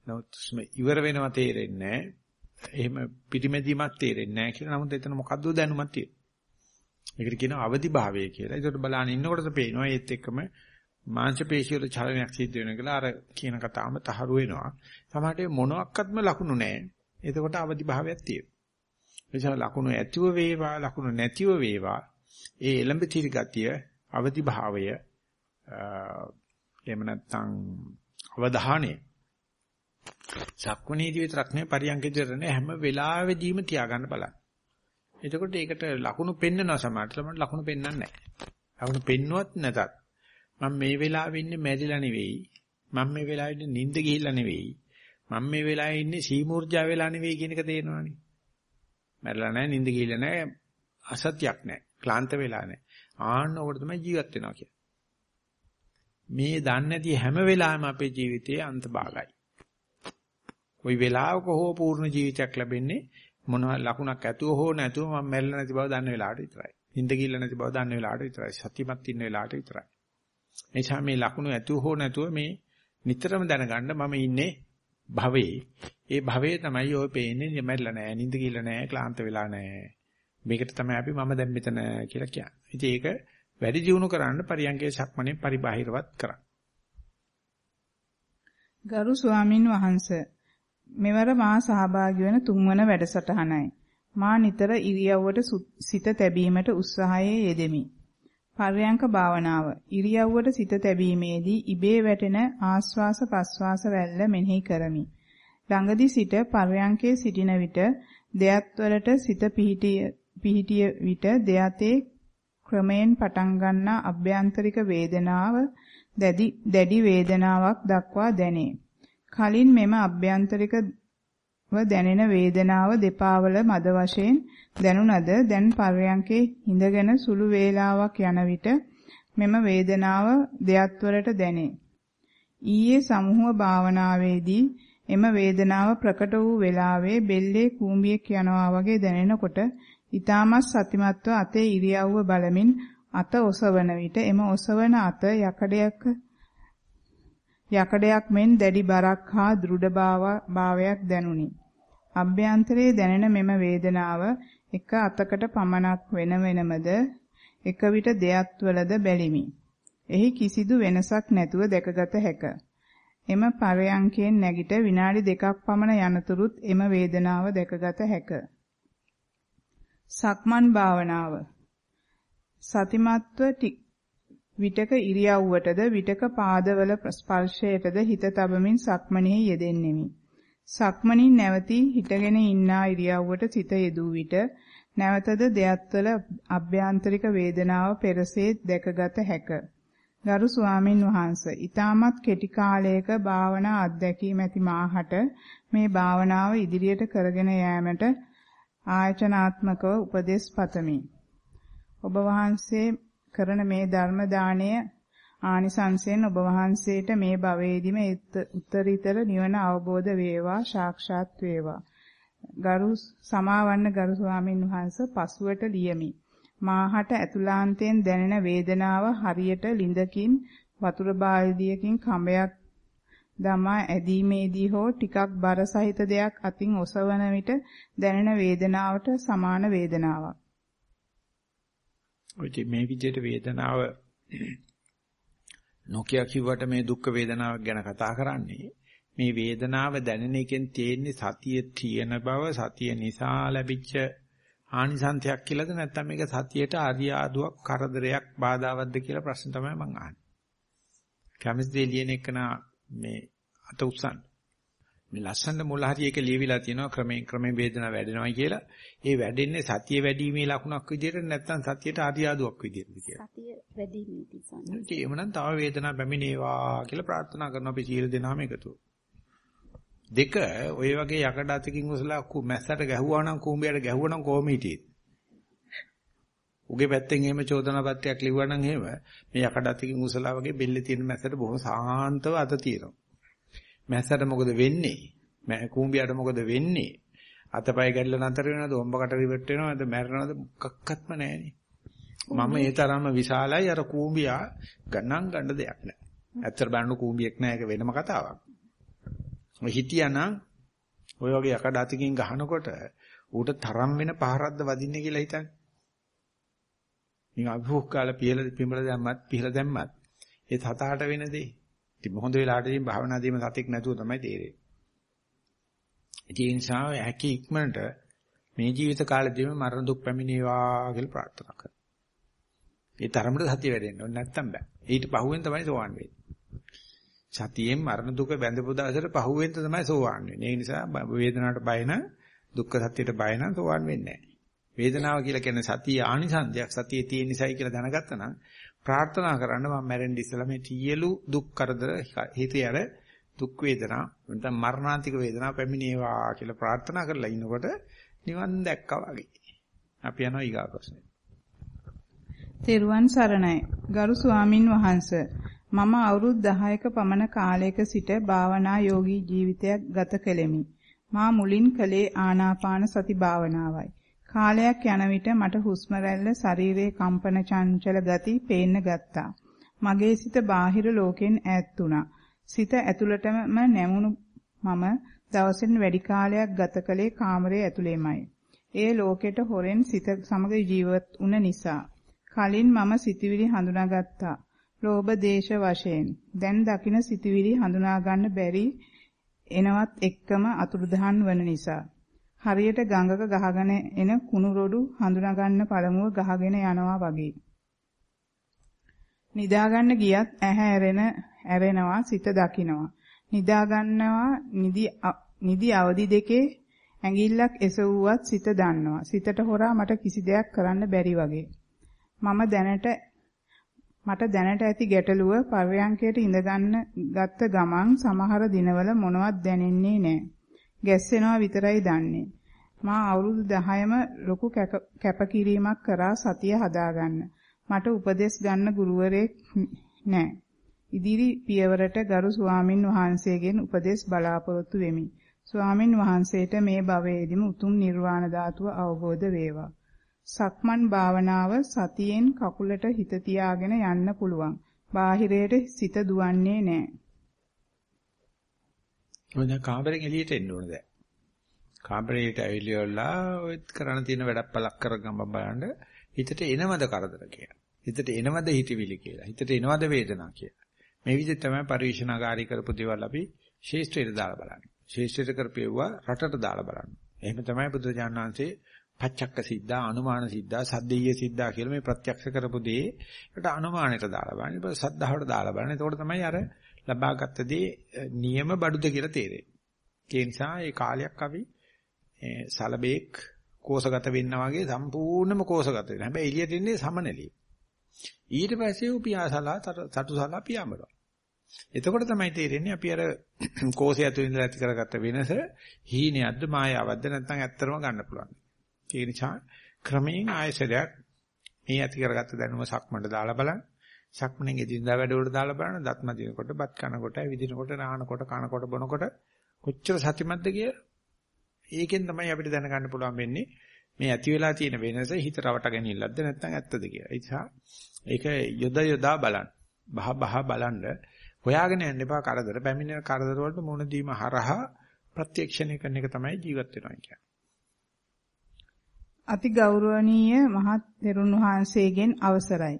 නමුත් හුස්ම ඉවර වෙනවා තේරෙන්නේ නැහැ. එහෙම පිටිමැදීමක් තේරෙන්නේ නැහැ කියලා. නමුත් එතන මොකද්ද දැනුමක් තියෙනවා. ඒකට කියනවා අවදි භාවය කියලා. ඒකට බලන්න ඉන්නකොටද පේනවා ඒත් එක්කම මාංශ පේශි වල චලනයක් සිද්ධ වෙන කියලා අර කියන කතාවම තහරු වෙනවා. සමහරට මොනක්වත්ම ලකුණු නැහැ. එතකොට අවදි භාවයක් තියෙනවා. එනිසා ලකුණු ඇතිව වේවා ලකුණු නැතිව වේවා ඒ එළඹ තිරි ගතිය අවදි භාවය එහෙම නැත්නම් අවධානය සක්මණේදී විතරක් නෙවෙයි පරියන්කේදී කරන්නේ හැම වෙලාවෙදීම තියාගන්න බලන්න. එතකොට ඒකට ලකුණු පෙන්නනවා සමහරට ළමට ලකුණු පෙන්වන්නේ නැහැ. ලකුණු පෙන්නුවත් නැතත් මම මේ වෙලාවෙ ඉන්නේ මැරිලා නෙවෙයි. මම මේ වෙලාවෙ ඉන්නේ නිින්ද ගිහිල්ලා නෙවෙයි. මම මේ වෙලාවේ ඉන්නේ සීමුර්ජා වෙලා නෙවෙයි කියන එක තේරෙනවනේ. මැරිලා නැහැ, නිින්ද ගිහිල්ලා නැහැ, අසත්‍යක් නැහැ, ක්ලාන්ත වෙලා නැහැ. ආන්න ඕකට තමයි ජීවත් වෙනවා කියන්නේ. මේ දන්නේ නැති හැම වෙලාවෙම අපේ ජීවිතයේ අන්තභාගයි. ওই වෙලාවක හෝ පූර්ණ ජීවිතයක් ලැබෙන්නේ මොනවා ලකුණක් ඇතුව හෝ නැතුව මම මැරෙලා නැති බව දන්න වෙලාවට විතරයි. නිින්ද ගිල්ල නැති බව දන්න වෙලාවට විතරයි. සතිමත් ඉන්න වෙලාවට විතරයි. එනිසා මේ ලකුණු ඇතුව හෝ නැතුව මේ නිතරම දැනගන්න මම ඉන්නේ භවයේ. ඒ භවයේ තමයි ඔය පේන්නේ මැරිලා නැහැ, නිින්ද ගිල්ල නැහැ, ක්ලාන්ත වෙලා නැහැ. මේකට තමයි අපි මම දැන් මෙතන කියලා කියන්නේ. ඉතින් ඒක වැඩි දියුණු කරන්න පරියංගයේ සක්මනේ පරිබාහිරවත් කරන්න. ගරු ස්වාමින් වහන්සේ මෙවර මා සහභාගී වන තුන්වන වැඩසටහනයි. මා නිතර ඉරියව්වට සිත තැබීමට උත්සාහයේ යෙදෙමි. පර්යංක භාවනාව ඉරියව්වට සිත තැබීමේදී ඉබේ වැටෙන ආස්වාස ප්‍රස්වාස වැල්ල මෙනෙහි කරමි. ළඟදී සිට පර්යංකයේ සිටින විට දෙයත් සිත පිහිටිය විට දෙයතේ ක්‍රමයෙන් පටන් ගන්නා අභ්‍යන්තරික වේදනාව දැඩි වේදනාවක් දක්වා දැනේ. කලින් මෙම අභ්‍යන්තරිකව දැනෙන වේදනාව දෙපාවල මද වශයෙන් දැනුණද දැන් පර්යංකේ හිඳගෙන සුළු වේලාවක් යන විට මෙම වේදනාව දෙයත්වලට දැනේ. ඊයේ සමුහ භාවනාවේදී එම වේදනාව ප්‍රකට වූ වෙලාවේ බෙල්ලේ කූඹියක් යනවා වගේ දැනෙනකොට ඊටමත් සතිමත්ව අතේ ඉරියව්ව බලමින් අත ඔසවන විට එම ඔසවන අත යකඩයක යකඩයක් මෙන් දැඩි බරක් හා දෘಢ භාවයක් දැනුනි. අභ්‍යන්තරයේ දැනෙන මෙම වේදනාව එක අතකට පමණක් වෙන වෙනමද එක විට දෙයත්වලද බැලිමි. එහි කිසිදු වෙනසක් නැතුව දැකගත හැක. එම පරයන්කෙන් නැගිට විනාඩි දෙකක් පමණ යනතුරුත් එම වේදනාව දැකගත හැක. සක්මන් භාවනාව සතිමත්ව විටක ඉරියව්වටද විටක පාදවල ස්පර්ශයටද හිත තබමින් සක්මනේ යෙදෙන්නෙමි. සක්මනින් නැවතී හිටගෙන ඉන්නා ඉරියව්වට සිත යෙදූ විට නැවතද දෙයත්වල අභ්‍යන්තරික වේදනාව පෙරසේ දැකගත හැක. ගරු ස්වාමින් වහන්සේ ඊටමත් කෙටි කාලයක භාවනා අත්දැකීම් ඇති මාහට මේ භාවනාව ඉදිරියට කරගෙන යාමට ආයතනාත්මකව උපදෙස් පතමි. ඔබ වහන්සේ කරන මේ ධර්ම දාණය ආනිසංසයෙන් ඔබ වහන්සේට මේ භවයේදීම උත්තරීතර නිවන අවබෝධ වේවා සාක්ෂාත් වේවා. ගරු සමාවන්න ගරු ස්වාමින් වහන්සේ පසුවට ලියමි. මාහට ඇතුලාන්තයෙන් දැනෙන වේදනාව හරියට ලිඳකින් වතුර බාල්දියකින් කඹයක් දමා ඇදීමේදී හෝ ටිකක් බර සහිත දෙයක් අතින් ඔසවන විට දැනෙන වේදනාවට සමාන වේදනාවක්. ඔය මේ විදිහට වේදනාව නොකිය කිව්වට මේ දුක් වේදනාවක් ගැන කතා කරන්නේ මේ වේදනාව දැනෙන එකෙන් තියෙන්නේ සතිය තියෙන බව සතිය නිසා ලැබිච්ච ආනිසන්තයක් කියලාද නැත්නම් මේක සතියට අරියාදුවක් කරදරයක් බාධාවත්ද කියලා ප්‍රශ්න තමයි මම අහන්නේ. කැමති දේ ලියන එක මේ අත උස්සන්න. මේ ලස්සන මුල හරි එක ලියවිලා තියෙනවා ක්‍රමයෙන් ක්‍රමයෙන් වේදනාව වැඩෙනවා කියලා. ඒ වැඩෙන්නේ සතිය වැඩිීමේ ලකුණක් විදිහට නැත්නම් සතියට ආදියාදුවක් විදිහටද කියලා. සතිය වැඩිීමේදී සන්න. එහෙමනම් තව වේදනාවක් පැමිණේවා කියලා ප්‍රාර්ථනා කරනවා අපි සීල දෙනාම එකතුව. දෙක ඔය වගේ යකඩ අතකින් උසලා මැස්සට ගැහුවා නම් කූඹියට ගැහුවා නම් කොහොම හිටියේද? උගේ පැත්තෙන් එහෙම චෝදනා පත්‍රයක් ලිව්වා නම් එහෙම මේ යකඩ අතකින් උසලා වගේ බෙල්ලේ තියෙන මැස්සට බොහොම සාන්තව අත තියෙනවා. මැස්සට මොකද වෙන්නේ? මෑ කූඹියට මොකද වෙන්නේ? අතපය ගැල්ල නතර වෙනවද? ඔම්බකට රිවර්ට් වෙනවද? මැරෙනවද? මොකක්වත්ම නැහැනේ. මම ඒ තරම්ම විශාලයි අර කූඹියා ගණන් ගන්න දෙයක් නැහැ. ඇත්තට බලන්න කූඹියක් නැහැ ඒක වෙනම කතාවක්. ඔය හිටියානම් ඔය වගේ යකඩ අතකින් ගහනකොට ඌට තරම් වෙන පහරක්ද වදින්නේ කියලා හිතන්නේ. නිකන් අභෝක් කාලා පිහල පිඹල දැම්මත් පිහල දැම්මත් ඒ තතහට වෙන දේ. ඉතින් හොඳ වෙලාවටදී භාවනා දීම සතෙක් නැතුව තමයි තේරෙන්නේ. ඒ නිසා හැකි ඉක්මනට මේ ජීවිත කාලෙදීම මරණ දුක් පැමිණේවා කියලා ප්‍රාර්ථනා කරනවා. ඒ තරමට සතිය වැඩෙන්න ඕනේ නැත්තම් බෑ. ඊට පහුවෙන් තමයි සෝවන් වෙන්නේ. සතියෙන් මරණ දුක බැඳපු දවසට පහුවෙන් තමයි සෝවන් වෙන්නේ. ඒ නිසා වේදනාවට බය නැ දුක්ඛ සත්‍යයට බය නැ සෝවන් වෙන්නේ නැහැ. වේදනාව කියලා කියන්නේ සතිය ආනිසන්දයක් සතියේ තියෙන නිසායි කියලා දැනගත්තා නම් ප්‍රාර්ථනා කරන්න මම මැරෙන්න ඉස්සලා මේ සියලු දුක් කරදර හිතේ අර දුක් වේදනා නැත්නම් මරණාන්තික වේදනා පැමිණේවා කියලා ප්‍රාර්ථනා කරලා ඉන්නකොට නිවන් දැක්කා වගේ. අපි යනවා ඊගා ප්‍රශ්නෙට. තෙරුවන් සරණයි. ගරු ස්වාමින් වහන්සේ මම අවුරුදු 10ක පමණ කාලයක සිට භාවනා යෝගී ජීවිතයක් ගත කෙලෙමි. මා මුලින් කළේ ආනාපාන සති භාවනාවයි. කාලයක් යන විට මට හුස්ම රැල්ල ශරීරයේ කම්පන චංචල ගති පේන්න ගත්තා. මගේ සිත බාහිර ලෝකෙන් ඈත් වුණා. සිත ඇතුළටම නැමුණු මම දවසෙන් වැඩි කාලයක් ගත කළේ කාමරයේ ඇතුළේමයි. ඒ ලෝකෙට හොරෙන් සිත සමග ජීවත් වුණ නිසා. කලින් මම සිතවිලි හඳුනාගත්තා. ලෝභ දේශ වශයෙන්. දැන් දකින සිතවිලි හඳුනා ගන්න බැරි එනවත් එක්කම අතුරුදහන් වන නිසා. හරියට ගඟක ගහගෙන එන කුණු රොඩු හඳුනා ගන්න පළමුව ගහගෙන යනවා වගේ. නිදා ගන්න ගියත් ඇහැ ඇරෙන ඇරෙනවා සිත දකිනවා. නිදා ගන්නවා නිදි නිදි අවදි දෙකේ ඇඟිල්ලක් එසවුවත් සිත දන්නවා. සිතට හොරා මට කිසි දෙයක් කරන්න බැරි වගේ. මම දැනට මට දැනට ඇති ගැටලුව පර්යංකයට ඉඳ ගන්න ගත්ත ගමන් සමහර දිනවල මොනවත් දැනෙන්නේ නැහැ. ගැස්සෙනවා විතරයි දන්නේ. මා අවුරුදු 10ම ලොකු කැපකිරීමක් කරා සතිය හදාගන්න. මට උපදෙස් ගන්න ගුරුවරයෙක් නැහැ. ඉදිරි පියවරට ගරු ස්වාමින් වහන්සේගෙන් උපදෙස් බලාපොරොත්තු වෙමි. ස්වාමින් වහන්සේට මේ භවයේදීම උතුම් නිර්වාණ ධාතුව අවබෝධ වේවා. සක්මන් භාවනාව සතියෙන් කකුලට හිත තියාගෙන යන්න පුළුවන්. බාහිරයට සිත දුවන්නේ නැහැ. මොකද කාමරෙන් එළියට එන්න ඕන දැන්. කාමරේට ඇවිල්ලා ඔය කරණ තියෙන වැඩක් පලක් කරගම බලන්න හිතට එනවද කරදර කියලා. හිතට එනවද හිතවිලි කියලා. හිතට එනවද වේදනා කියලා. මේ විදිහට තමයි පරිශනාකාරී කරපු දේවල් අපි ශේෂ්ත්‍රයට දාලා බලන්නේ. ශේෂ්ත්‍රයට කරපෙව්වා රටට දාලා බලන්න. එහෙම තමයි බුදුරජාණන් වහන්සේ පච්චක්ක සිද්ධා අනුමාන සිද්ධා සද්දේය සිද්ධා කියලා මේ ප්‍රත්‍යක්ෂ කරපු දේ ඒකට අනුමානයට දාලා බලන්න. ඊට පස්සේ සද්ධාවට දාලා බලන්න. එතකොට තමයි අර ලබාගත් දේ නියම බඩුද කියලා තේරෙන්නේ. ඒ නිසා ඒ කාලයක් අපි සලබේක් කෝසගත වෙන්න වගේ සම්පූර්ණම කෝසගත වෙනවා. හැබැයි එළියට එන්නේ සමනලිය. ඊට පස්සේ උපියාසලා සතුසලා පියාඹනවා. එතකොට තමයි තේරෙන්නේ අපි අර කෝසය ඇතුළේ ඉඳලා ඇති කරගත්ත වෙනස හීනයක්ද මායාවක්ද නැත්නම් ඇත්තරම ගන්න පුළුවන්. ඒ නිසා ක්‍රමයෙන් ආයසරයක් මේ ඇති කරගත්ත දැනුම සක්මණට දාලා බලන්න. සක්මණෙන් එදිනදා වැඩවලට දාලා බලන්න. දත්ම දිනකොට, බත් කනකොට, විදිනකොට, නානකොට, කනකොට, බොනකොට කොච්චර සතිමත්ද කියලා. ඒකෙන් තමයි අපිට දැනගන්න පුළුවන් වෙන්නේ මේ ඇති වෙලා තියෙන වෙනස හිත රවට ගැනීමලද්ද නැත්නම් ඇත්තද කියලා. ඒ නිසා ඒක යොද යොදා බලන්න. බහ බහ බලන්න. හොයාගෙන යන්න එපා කරදර. පැමිණෙන කරදර වලට මුණ දීම හරහා ප්‍රත්‍යක්ෂණය කරන එක තමයි ජීවත් වෙනවා කියන්නේ. අති ගෞරවනීය මහත් තෙරුන් වහන්සේගෙන් අවසරයි.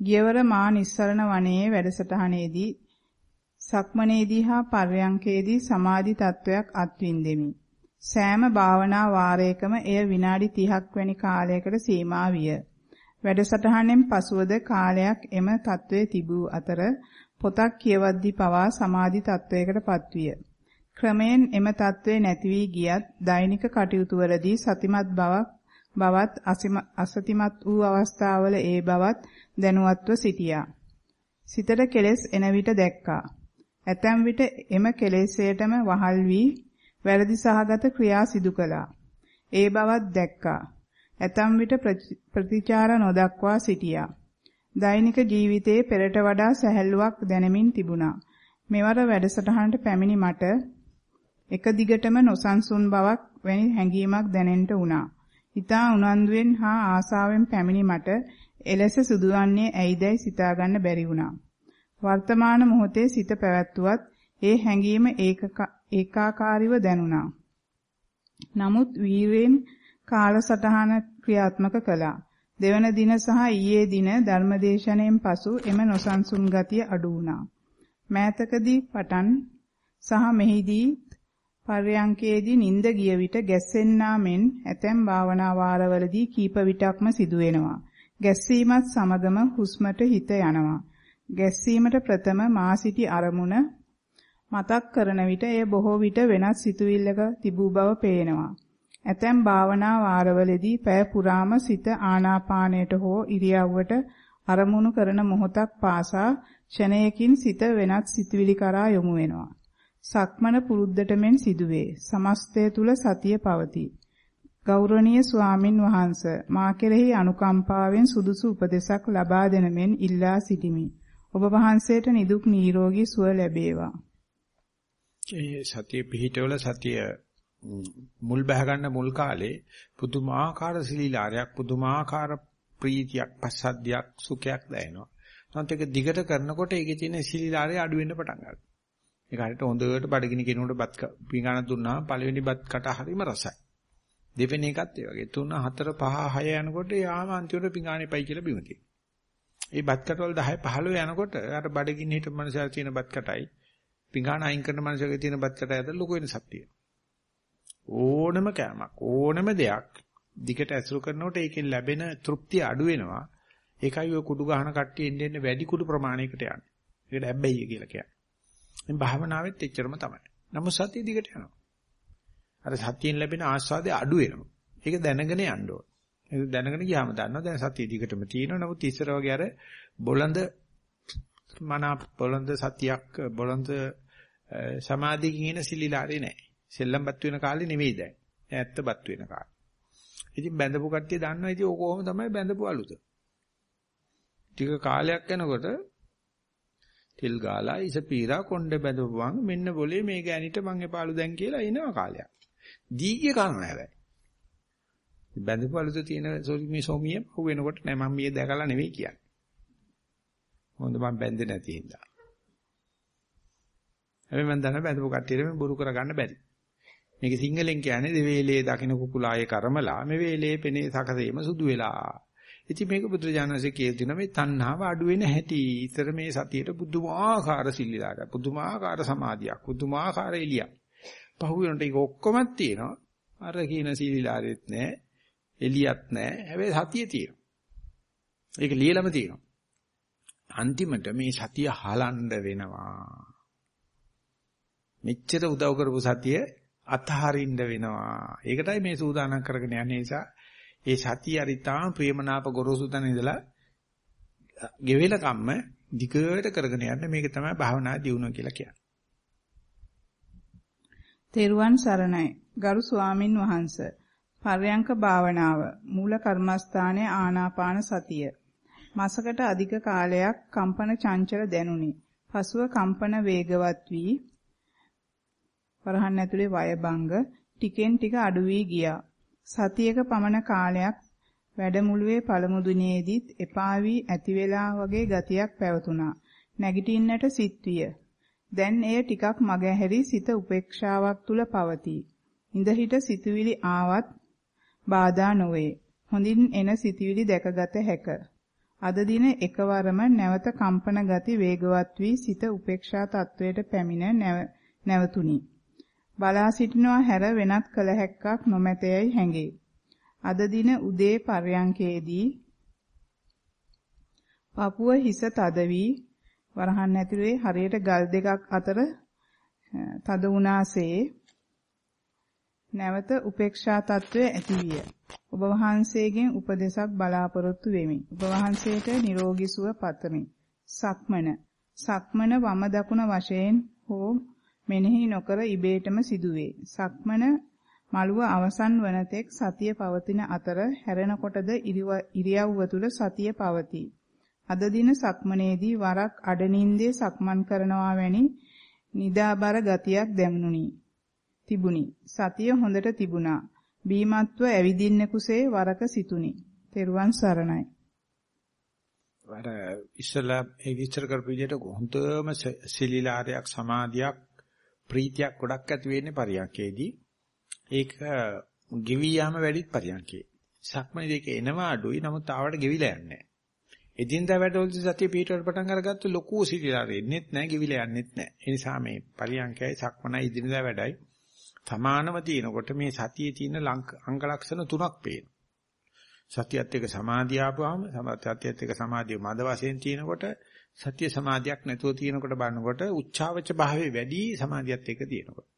ගියවර මා නිස්සරණ වනයේ වැඩසටහනේදී සක්මනේදී හා පර්යංකේදී සමාධි තත්වයක් අත්විඳෙමි. සෑම භාවනා වාරයකම එය විනාඩි 30ක් වැනි කාලයකට සීමා විය. වැඩසටහනෙන් පසුවද කාලයක් එම తත්වයේ තිබූ අතර පොතක් කියවද්දී පවා සමාධි තත්වයකට පත්විය. ක්‍රමයෙන් එම తත්වේ නැති වී ගියත් දෛනික කටයුතු වලදී සතිමත් බවක් බවත් අසතිමත් වූ අවස්ථාවල ඒ බවත් දැනුවත්ව සිටියා. සිතට කෙලෙස් එන විට දැක්කා. ඇතැම් විට එම කෙලෙසයටම වහල් වී වැරදි සහගත ක්‍රියා සිදු කළා. ඒ බවත් දැක්කා. ඇතැම් විට ප්‍රතිචාර නොදක්වා සිටියා. දෛනික ජීවිතයේ පෙරට වඩා සැහැල්ලුවක් දැනෙමින් තිබුණා. මෙවර වැඩසටහනට පැමිණි මට එක දිගටම නොසන්සුන් බවක් වැනි හැඟීමක් දැනෙන්න වුණා. ඊතා උනන්දුවෙන් හා ආසාවෙන් පැමිණි මට එලෙස සිදුවන්නේ ඇයිදයි සිතාගන්න බැරි වුණා. වර්තමාන මොහොතේ සිත පැවැත්වුවත් ඒ හැඟීම ඒකාකාරීව දැනුණා. නමුත් වීරයෙන් කාලසටහන ක්‍රියාත්මක කළා. දෙවන දින සහ ඊයේ දින ධර්මදේශනයෙන් පසු එම නොසන්සුන් ගතිය අඩු වුණා. මෑතකදී පටන් සහ මෙහිදී පර්යංකයේදී නිින්ද ගිය විට ගැස්සෙන්නා මෙන් ඇතැම් භාවනා වාරවලදී කීප විටක්ම සිදුවෙනවා. ගැස්සීමත් සමගම හුස්මට හිත යනවා. ගැස්සීමට ප්‍රථම මා සිටි අරමුණ මතක් කරන විට එය බොහෝ විට වෙනස් සිතුවිල්ලක තිබූ බව පේනවා. ඇතැම් භාවනා වාරවලදී පැය පුරාම සිත ආනාපානයට හෝ ඉරියව්වට අරමුණු කරන මොහොතක් පාසා ක්ෂණයකින් සිත වෙනත් සිතුවිලි කරා යොමු වෙනවා. සක්මන පුරුද්දට මෙන් සිදුවේ. සමස්තය තුල සතිය පවතී. ගෞරවනීය ස්වාමින් වහන්ස මා කෙරෙහි අනුකම්පාවෙන් සුදුසු උපදෙසක් ලබා දෙන මෙන් ඉල්ලා සිටිමි. ඔබ වහන්සේට නිදුක් නිරෝගී සුව ලැබේවා. ඒ සතිය පිහිටවල සතිය මුල් බහ ගන්න මුල් කාලේ පුදුමාකාර සිලිලාරයක් පුදුමාකාර ප්‍රීතියක් පස්සද්ධියක් සුඛයක් දැනෙනවා. නැත්නම් ඒක දිගට කරනකොට ඒකේ තියෙන සිලිලාරය අඩු වෙන්න පටන් ගන්නවා. ඒක හරියට හොඳට බඩගිනි කෙනෙකුට බත් පිඟාන දුන්නාම පළවෙනි බත් කට හරීම රසයි. දෙවෙනි එකත් ඒ වගේ 3 4 5 6 යනකොට යාම අන්තිමට පිඟානේපයි කියලා බිම තියෙනවා. ඒ බත් කටවල 10 15 යනකොට අර බඩගිනි හිටපු මනුස්සයලා තියෙන බත් කටයි පිඟාන අයින් කරන මනුස්සයගේ තියෙන බත් කටයි අතර ලොකු වෙනසක් තියෙනවා. ඕනම කෑමක් ඕනම දෙයක් දිගට ඇසුරු කරනකොට ඒකෙන් ලැබෙන තෘප්තිය අඩු වෙනවා. ඒකයි ඔය කුඩු ගහන කට්ටිය එන්න එන්න වැඩි කුඩු ප්‍රමාණයකට යන්නේ. ඒකට හැබැයි කියලා කියන්නේ. මේ භාවනාවෙත් එච්චරම තමයි. නමුත් සතිය දිගට යනවා. අර සතියෙන් ලැබෙන ආස්වාදය අඩු වෙනවා. ඒක දැනගෙන යන්න ඕන. ඒක දැනගෙන ගියාම දන්නවා දැන් සතිය දිගටම තියෙනවා. නමුත් ඉස්සර වගේ අර බොළඳ මන බොළඳ සතියක් බොළඳ සමාධියකින් එන සිලිලාරේ නැහැ. සෙල්ලම්පත් වෙන කාලේ නෙවෙයි දැන්. ඇත්තපත් වෙන කාලේ. ඉතින් බැඳපු කට්ටිය දන්නවා ඉතින් ඕක කොහොම තමයි බැඳපු අලුත. ටික කාලයක් යනකොට තෙල් ගාලා ඉස පීරා කොණ්ඩ බැඳපුවාම මෙන්න બોලේ මේ ගෑනිට මං එපාලු දැන් කියලා එනවා කාලයක්. දීගේ කන හැබැයි. බැඳපු අලුත තියෙන මේ සෝමිය පහු වෙනකොට නෑ මම මේ දැකලා නෙවෙයි කියන්නේ. හොඳ මම බැඳේ නැති හින්දා. හැබැයි මම දන්න බැඳපු කට්ටියට මේ බොරු කරගන්න බැරි. මේක සිංහලෙන් කියන්නේ දෙවේලේ දකින්න කුකුලායේ කර්මලා මේ වේලේ පෙනේ සකසේම සුදු වෙලා. ඉතින් මේක බුදුරජාණන්සේ කියලා දෙන මේ තණ්හාව අඩු වෙන හැටි. ඊතර මේ සතියේට පුදුමාකාර සිල්ලිලාට පුදුමාකාර සමාධියක් පුදුමාකාර එළියක්. පහු වෙනට ඒක ඔක්කොමත් තියෙනවා. අර කියන සිල්ලිලාරෙත් නැහැ. එළියක් නැහැ. හැබැයි සතිය තියෙනවා. ඒක ලියලම තියෙනවා. අන්තිමට මේ සතිය හලන්න වෙනවා. මෙච්චර උදව් කරපු සතිය අතහරින්න වෙනවා. ඒකටයි මේ සූදානම් කරගෙන යන්නේ නිසා ඒ සතිය අරිතාම ප්‍රේමනාප ගොරෝසු තැන ඉඳලා ගෙවෙල කම්ම දිගට කරගෙන යන්න මේක තමයි භාවනා දියුණුව කියලා කියන්නේ. තෙරුවන් සරණයි. ගරු ස්වාමින් වහන්සේ. පර්යංක භාවනාව මූල කර්මස්ථානයේ ආනාපාන සතිය. මාසකට අධික කාලයක් කම්පන චංචල දැනුනි. පසුව කම්පන වේගවත් වී වරහන් ඇතුලේ වය බංග ටිකෙන් ටික අඩු වී ගියා. සතියක පමණ කාලයක් වැඩමුළුවේ පළමු දිනේදීත් එපා වී ඇති වෙලා වගේ ගතියක් පැවතුණා. නැගිටින්නට සිත්විය. දැන් එය ටිකක් මගහැරි සිත උපේක්ෂාවක් තුල පවතී. ඉඳහිට සිතුවිලි ආවත් බාධා නොවේ. හොඳින් එන සිතුවිලි දැකගත හැක. අද දින එකවරම නැවත කම්පන ගති වේගවත් වී සිත උපේක්ෂා තත්වයට පැමිණ නැවතුණි. බලා සිටිනවා හැර වෙනත් කළ හැක්කක් නොමැතයයි හැඟේ. අද දින උදේ පර්යංකයේදී පපුව හිස තද වී වරහන් ඇතුලේ හරියට ගල් දෙකක් අතර තද වුණාසේ නැවත උපේක්ෂා తත්වය ඇතිවිය. ඔබ වහන්සේගෙන් උපදේශක් බලාපොරොත්තු වෙමි. ඔබ වහන්සේට නිරෝගී සුව පතමි. සක්මන සක්මන වම දකුණ වශයෙන් හෝ මෙනෙහි නොකර ඉබේටම සිදුවේ. සක්මන මළුව අවසන් වන තෙක් සතිය පවතින අතර හැරෙනකොටද ඉරියව්ව තුල සතිය පවතී. අද දින සක්මනේදී වරක් අඩනින්දේ සක්මන් කරනවා වැනි නිදාබර ගතියක් දැනුනි. තිබුණි. සතිය හොඳට තිබුණා. බීමත්ව ඇවිදින්නෙකුසේ වරක සිටුනි. තෙරුවන් සරණයි. අර ඉස්සලා ඒ විස්තර කරපු විදිහට හොඳම සිලිලාරයක් සමාධියක් ප්‍රීතියක් ගොඩක් ඇති වෙන්නේ පරියන්කේදී. ඒක ගෙවි යාම වැඩිත් පරියන්කේ. සක්මණේ දෙක එනවා අඩුයි නමුත් ආවට ගෙවිලා යන්නේ නැහැ. එදින්දා වැඩවලදී සතිය පිටවට පටන් අරගත්ත ලොකු සිලිලාර එන්නෙත් නැහැ ගෙවිලා යන්නෙත් නැහැ. ඒ නිසා මේ පරියන්කයි සක්මණයි එදින්දා වැඩයි සමානව තියෙනකොට මේ සතියේ තියෙන අංග ලක්ෂණ තුනක් පේනවා. සතියත් එක්ක සමාධිය ආපුවාම සතියත් එක්ක සමාධිය මද වශයෙන් තියෙනකොට සතිය සමාධියක් නැතුව තියෙනකොට බලනකොට උච්චාවච භාවයේ වැඩි සමාධියත් එක්ක තියෙනකොට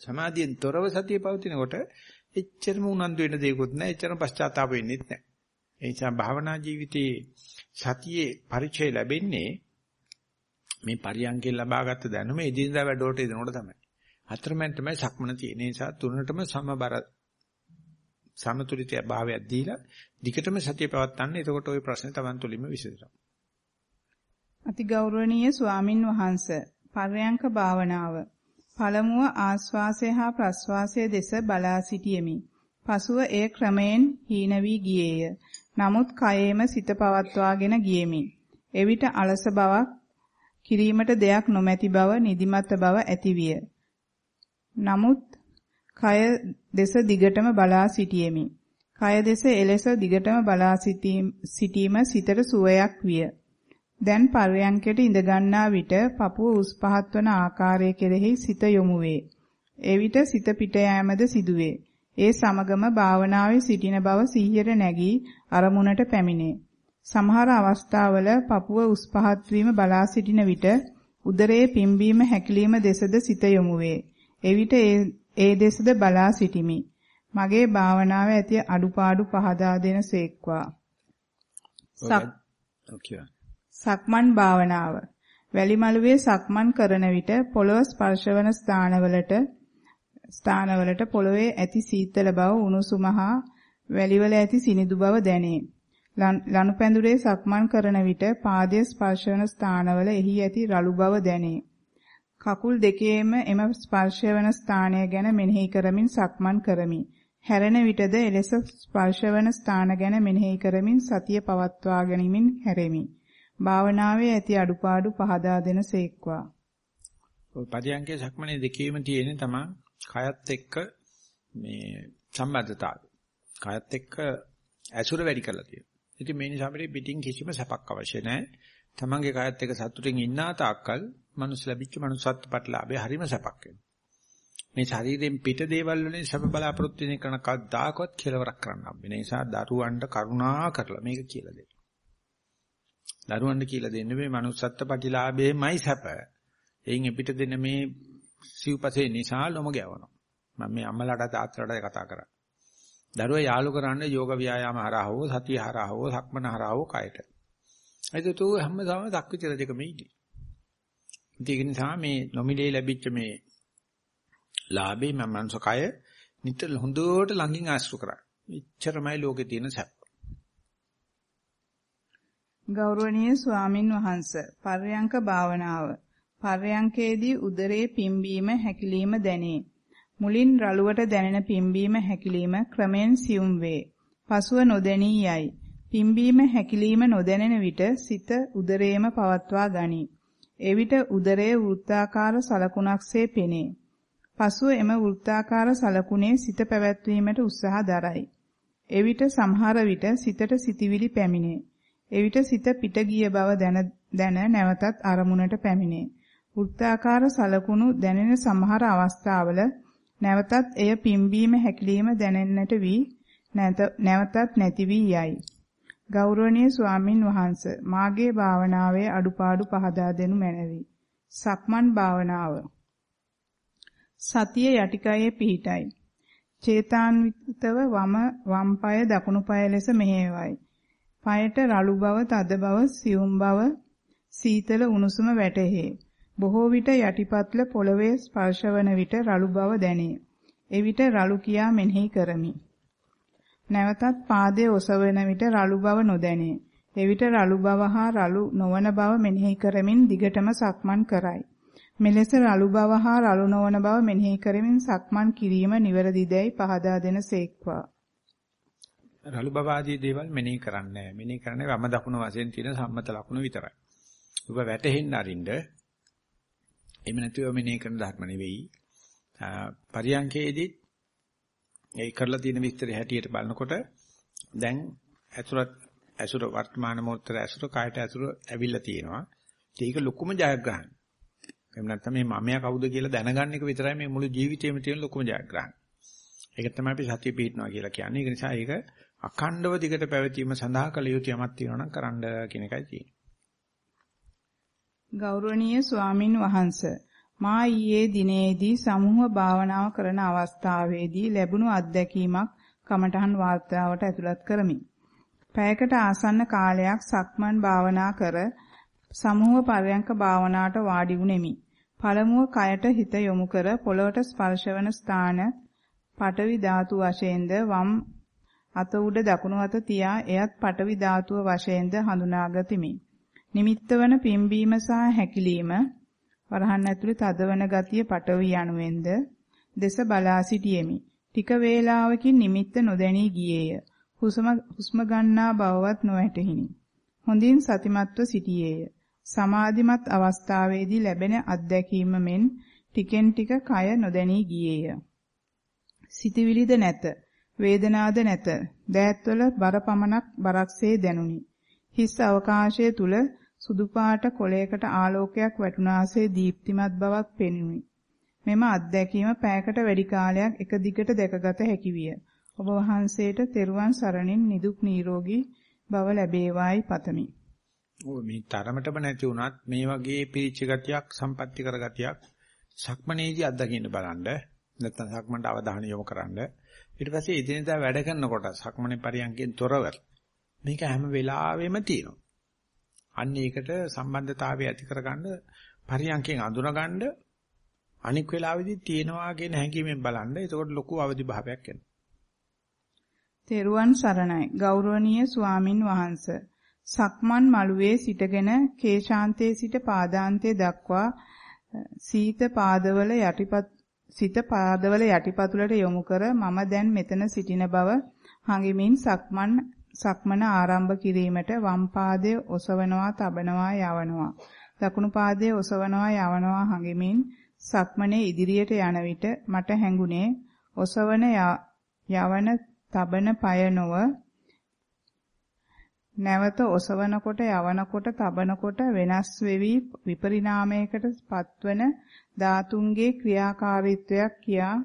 සමාධියෙන් තොරව සතිය පවතිනකොට එච්චරම උනන්දු වෙන දෙයක්වත් නැහැ එච්චරම පශ්චාත්තාප වෙන්නෙත් නැහැ ඒ නිසා භාවනා ජීවිතයේ සතියේ පරිචය ලැබෙන්නේ මේ පරියන්කෙන් ලබාගත් දැනුම එදිනදා වැඩවලට එදනකොට තමයි හතරමෙන් තමයි සක්මන තියෙන නිසා තුනටම සමබර සමතුලිත භාවයක් දීලා දිගටම සතිය පවත්වන්න. එතකොට ওই ප්‍රශ්නේ Taman තුලින්ම විසඳෙනවා. අතිගෞරවනීය ස්වාමින් වහන්සේ පර්යංක භාවනාව පළමුව ආස්වාසය හා ප්‍රස්වාසය දෙස බලා සිටියෙමි. පසුව එය ක්‍රමයෙන් හීන වී ගියේය. නමුත් කයෙම සිත පවත්වාගෙන ගියෙමි. එවිට අලස බවක් කිරීමට දෙයක් නොමැති බව නිදිමත බව ඇතිවිය. නමුත් කය දෙස දිගටම බලා සිටියෙමි. කය දෙස එලෙස දිගටම බලා සිටීම සිතට සුවයක් විය. දැන් පර්යංකයට ඉඳ ගන්නා විට පපුව උස් පහත් වන ආකාරය කෙරෙහි සිත යොමු වේ. එවිට සිත පිට යෑමද සිදුවේ. ඒ සමගම භාවනාවේ සිටින බව සිහියට නැගී අරමුණට පැමිණේ. සමහර අවස්ථාවල පපුව උස් පහත් වීම බලා සිටින විට උදරයේ පිම්බීම හැකිලිම දෙසද සිත යොමු වේ. එවිට ඒ දෙසද බලා සිටිමි. මගේ භාවනාවේ ඇති අඩුපාඩු පහදා දෙන සේක්වා. සක්මන් භාවනාව. වැලිමලුවේ සක්මන් කරන විට පොළොව ස්පර්ශවන ස්ථානවලට ස්ථානවලට පොළොවේ ඇති සීතල බව උණුසුම හා වැලිවල ඇති සිනිදු බව දැනේ. ලනුපැඳුරේ සක්මන් කරන විට පාදයේ ස්පර්ශවන ස්ථානවල එහි ඇති රළු බව දැනේ. කකුල් දෙකේම එම ස්පර්ශ වන ස්ථානය ගැන මෙනෙහි කරමින් සක්මන් කරමි. හැරෙන විටද එලෙස ස්පර්ශ වන ස්ථාන ගැන මෙනෙහි කරමින් සතිය පවත්වා ගැනීමෙන් හැරෙමි. භාවනාවේ ඇති අඩුපාඩු පහදා දෙන සේක්වා. ඔය පරියන්කේ සක්මනේ දෙකේම තියෙන තමයි කයත් එක්ක මේ සම්බන්ධතාවය. කයත් එක්ක ඇසුර වැඩි කරලා තියෙනවා. ඉතින් මේ නිසා අපිට පිටින් කිසිම සැපක් අවශ්‍ය නැහැ. තමන්ගේ කයත් එක්ක සතුටින් ඉන්නා තාක්කල් මනුස්ස ලැබිච්ච මනුස්සත්ව ප්‍රතිලාභය හරිම සැපක් වෙනවා. මේ ශරීරයෙන් පිට දේවල් වලින් සැප බලාපොරොත්තු වෙන කරන කවදාකවත් කෙලවරක් කරන්න හම්බෙන නිසා දරුවන්ට කරුණා කරලා මේක කියලා දෙන්න. දරුවන්ට කියලා දෙන්න මේ මනුස්සත්ව ප්‍රතිලාභයමයි සැප. එයින් පිට දෙන මේ සිව්පසේ නිසා ලොම ගැවනවා. මම මේ අම්මලාට තාත්තලාට කතා කරා. දරුවා යාළු කරන්න යෝග ව්‍යායාම හරහා හෝ සතිය හරහා හෝ සක්මන හරහා හෝ කයට. ඒකට උ හැමදාම දක්විතර දෙකම ඉන්නේ. ඒක නිසා මේ නොමිලේ ලැබිච්ච මේ ලාභේ මම මනසකය නිතර හොඳට ළඟින් ආශ්‍රු කරා. එච්චරමයි ලෝකේ තියෙන සැප. ගෞරවනීය ස්වාමින් වහන්සේ පර්යංක භාවනාව පර්යංකේදී උදරයේ පිම්බීම හැකිලිම දැනේ. මුලින් රළුවට දැනෙන පිම්බීම හැකිලිම ක්‍රමෙන් සියුම් වේ. පසුව නොදැනී යයි. පිම්බීම හැකිලිම නොදැනෙන විට සිත උදරයේම පවත්වා ගනී. එවිට උදරයේ වෘත්තාකාර සලකුණක්සේ පෙනේ. පසුව එම වෘත්තාකාර සලකුණේ සිත පැවැත්වීමට උත්සාහ දරයි. එවිට සමහර විට සිතට සිතිවිලි පැමිණේ. එවිට සිත පිට ගිය බව දැන නැවතත් අරමුණට පැමිණේ. වෘත්තාකාර සලකුණු දැනෙන සමහර අවස්ථාවල නැවතත් එය පිම්බීම හැකිලිම දැනෙන්නට වී නැවතත් නැති වී යයි. ගෞරවනීය ස්වාමින් වහන්සේ මාගේ භාවනාවේ අඩුපාඩු පහදා දෙනු මැනවි. සක්මන් භාවනාව. සතිය යටිකයේ පිහිටයි. චේතාන්විතව වම වම් පාය දකුණු පාය ලෙස මෙහෙයවයි. පායට රළු බව, තද බව, සියුම් බව, සීතල උණුසුම වැටහේ. බොහෝ විට යටිපත්ල පොළවේ ස්පර්ශවන විට රළු බව දැනේ. එවිට රළු කියා මෙනෙහි කරමි. නැවතත් පාදයේ ඔසවන විට රළු බව නොදැනේ. එවිට රළු බව හා රළු නොවන බව මෙනෙහි කරමින් දිගටම සක්මන් කරයි. මෙලෙස රළු බව හා රළු නොවන බව මෙනෙහි කරමින් සක්මන් කිරීම නිවැරදිදැයි පහදා දෙන සේක්වා. රළු බව ආදී දේවල් මෙනෙහි කරන්නේ නැහැ. මෙනෙහි කරන්නේ වම දකුණ වශයෙන් තියෙන සම්මත ලකුණු විතරයි. ඔබ වැටෙන්න අරින්න එහෙම නැතුව මෙනෙහි කරන ධර්ම නෙවෙයි. පරියංකේදී ඒ කරලා තියෙන විස්තරය හැටියට බලනකොට දැන් ඇසුරත් ඇසුර වර්තමාන මොහොතේ ඇසුර කායට ඇසුර ඇවිල්ලා තියෙනවා. ඒක ලොකුම ජයග්‍රහණය. එහෙම නැත්නම් මේ මමයා කවුද කියලා දැනගන්න එක විතරයි මේ මුළු ජීවිතේම තියෙන ලොකුම ජයග්‍රහණය. ඒක තමයි අපි සතිය පිටනවා කියලා කියන්නේ. ඒක නිසා ඒක අඛණ්ඩව දිගට පැවතීම සඳහා කළ යුතු යමක් තියෙනවා නම් කරන්න කියන එකයි තියෙන්නේ. ගෞරවනීය ස්වාමින් වහන්සේ මා ඊයේ දිනේදී සමූහ භාවනාව කරන අවස්ථාවේදී ලැබුණු අත්දැකීමක් කමඨහන් වාර්තාවට ඇතුළත් කරමි. පැයකට ආසන්න කාලයක් සක්මන් භාවනා කර සමූහ පරයන්ක භාවනාවට වාඩි වුනේමි. පළමුව කයට හිත යොමු කර පොළොවට ස්පර්ශවන ස්ථාන පටවි ධාතු වශයෙන්ද වම් අත උඩ දකුණු අත තියා එයත් පටවි ධාතුව වශයෙන්ද හඳුනාගතිමි. නිමිත්ත වන පිම්බීම සහ හැකිලිම වරහන් ඇතුලේ තදවන ගතිය පටවි යනුවෙන්ද දෙස බලා සිටියෙමි. ටික වේලාවකින් නිමිත්ත නොදැනී ගියේය. හුස්ම හුස්ම ගන්නා බවවත් නොඇතෙහිනි. හොඳින් සතිමත්ව සිටියේය. සමාධිමත් අවස්ථාවේදී ලැබෙන අත්දැකීම මෙන් ටිකෙන් ටික කය නොදැනී ගියේය. සිතවිලිද නැත, වේදනාද නැත. දෑත්වල බර පමණක් බරක්සේ දැනුනි. හිස් අවකාශයේ තුල සුදු පාට කොළයකට ආලෝකයක් වැටුණාසේ දීප්තිමත් බවක් පෙනුනි. මෙම අත්දැකීම පෑයකට වැඩි කාලයක් එක දිගට දැකගත හැකි විය. ඔබ වහන්සේට තෙරුවන් සරණින් නිදුක් නිරෝගී බව ලැබේවායි පතමි. ඔය මේ තරමටම නැති වුණත් මේ වගේ පිරිච්ච ගතියක් සම්පත්‍ති කර ගතියක් සක්මනේදී අත්දකින්න බලන්න නැත්නම් සක්මන්ට අවධානය යොමු කරන්න ඊට පස්සේ එදිනෙදා වැඩ කරනකොට සක්මනේ පරියන්කෙන් තොරව මේක හැම වෙලාවෙම තියෙනවා. අන්න ඒකට සම්බන්ධතාවය ඇති කරගන්න පරියන්කෙන් අඳුනගන්න අනික් වෙලාවෙදි තියෙනවා කියන හැඟීමෙන් බලන්න. එතකොට ලොකු අවදි භාවයක් එනවා. තෙරුවන් සරණයි. ගෞරවනීය ස්වාමින් වහන්සේ. සක්මන් මළුවේ සිටගෙන කේශාන්තයේ සිට පාදාන්තයේ දක්වා සීත පාදවල යටිපත් සිත පාදවල යටිපතුලට යොමු කර මම දැන් මෙතන සිටින බව හඟිමින් සක්මන් සක්මන ආරම්භ කිරීමට වම් පාදයේ ඔසවනවා තබනවා යවනවා. දකුණු පාදයේ ඔසවනවා යවනවා හඟිමින් සක්මනේ ඉදිරියට යන විට මට හැඟුණේ ඔසවන යවන තබන পায় නොව නැවත ඔසවනකොට යවනකොට තබනකොට වෙනස් වෙවි විපරිණාමයකට පත්වන ධාතුන්ගේ ක්‍රියාකාරීත්වයක් කියා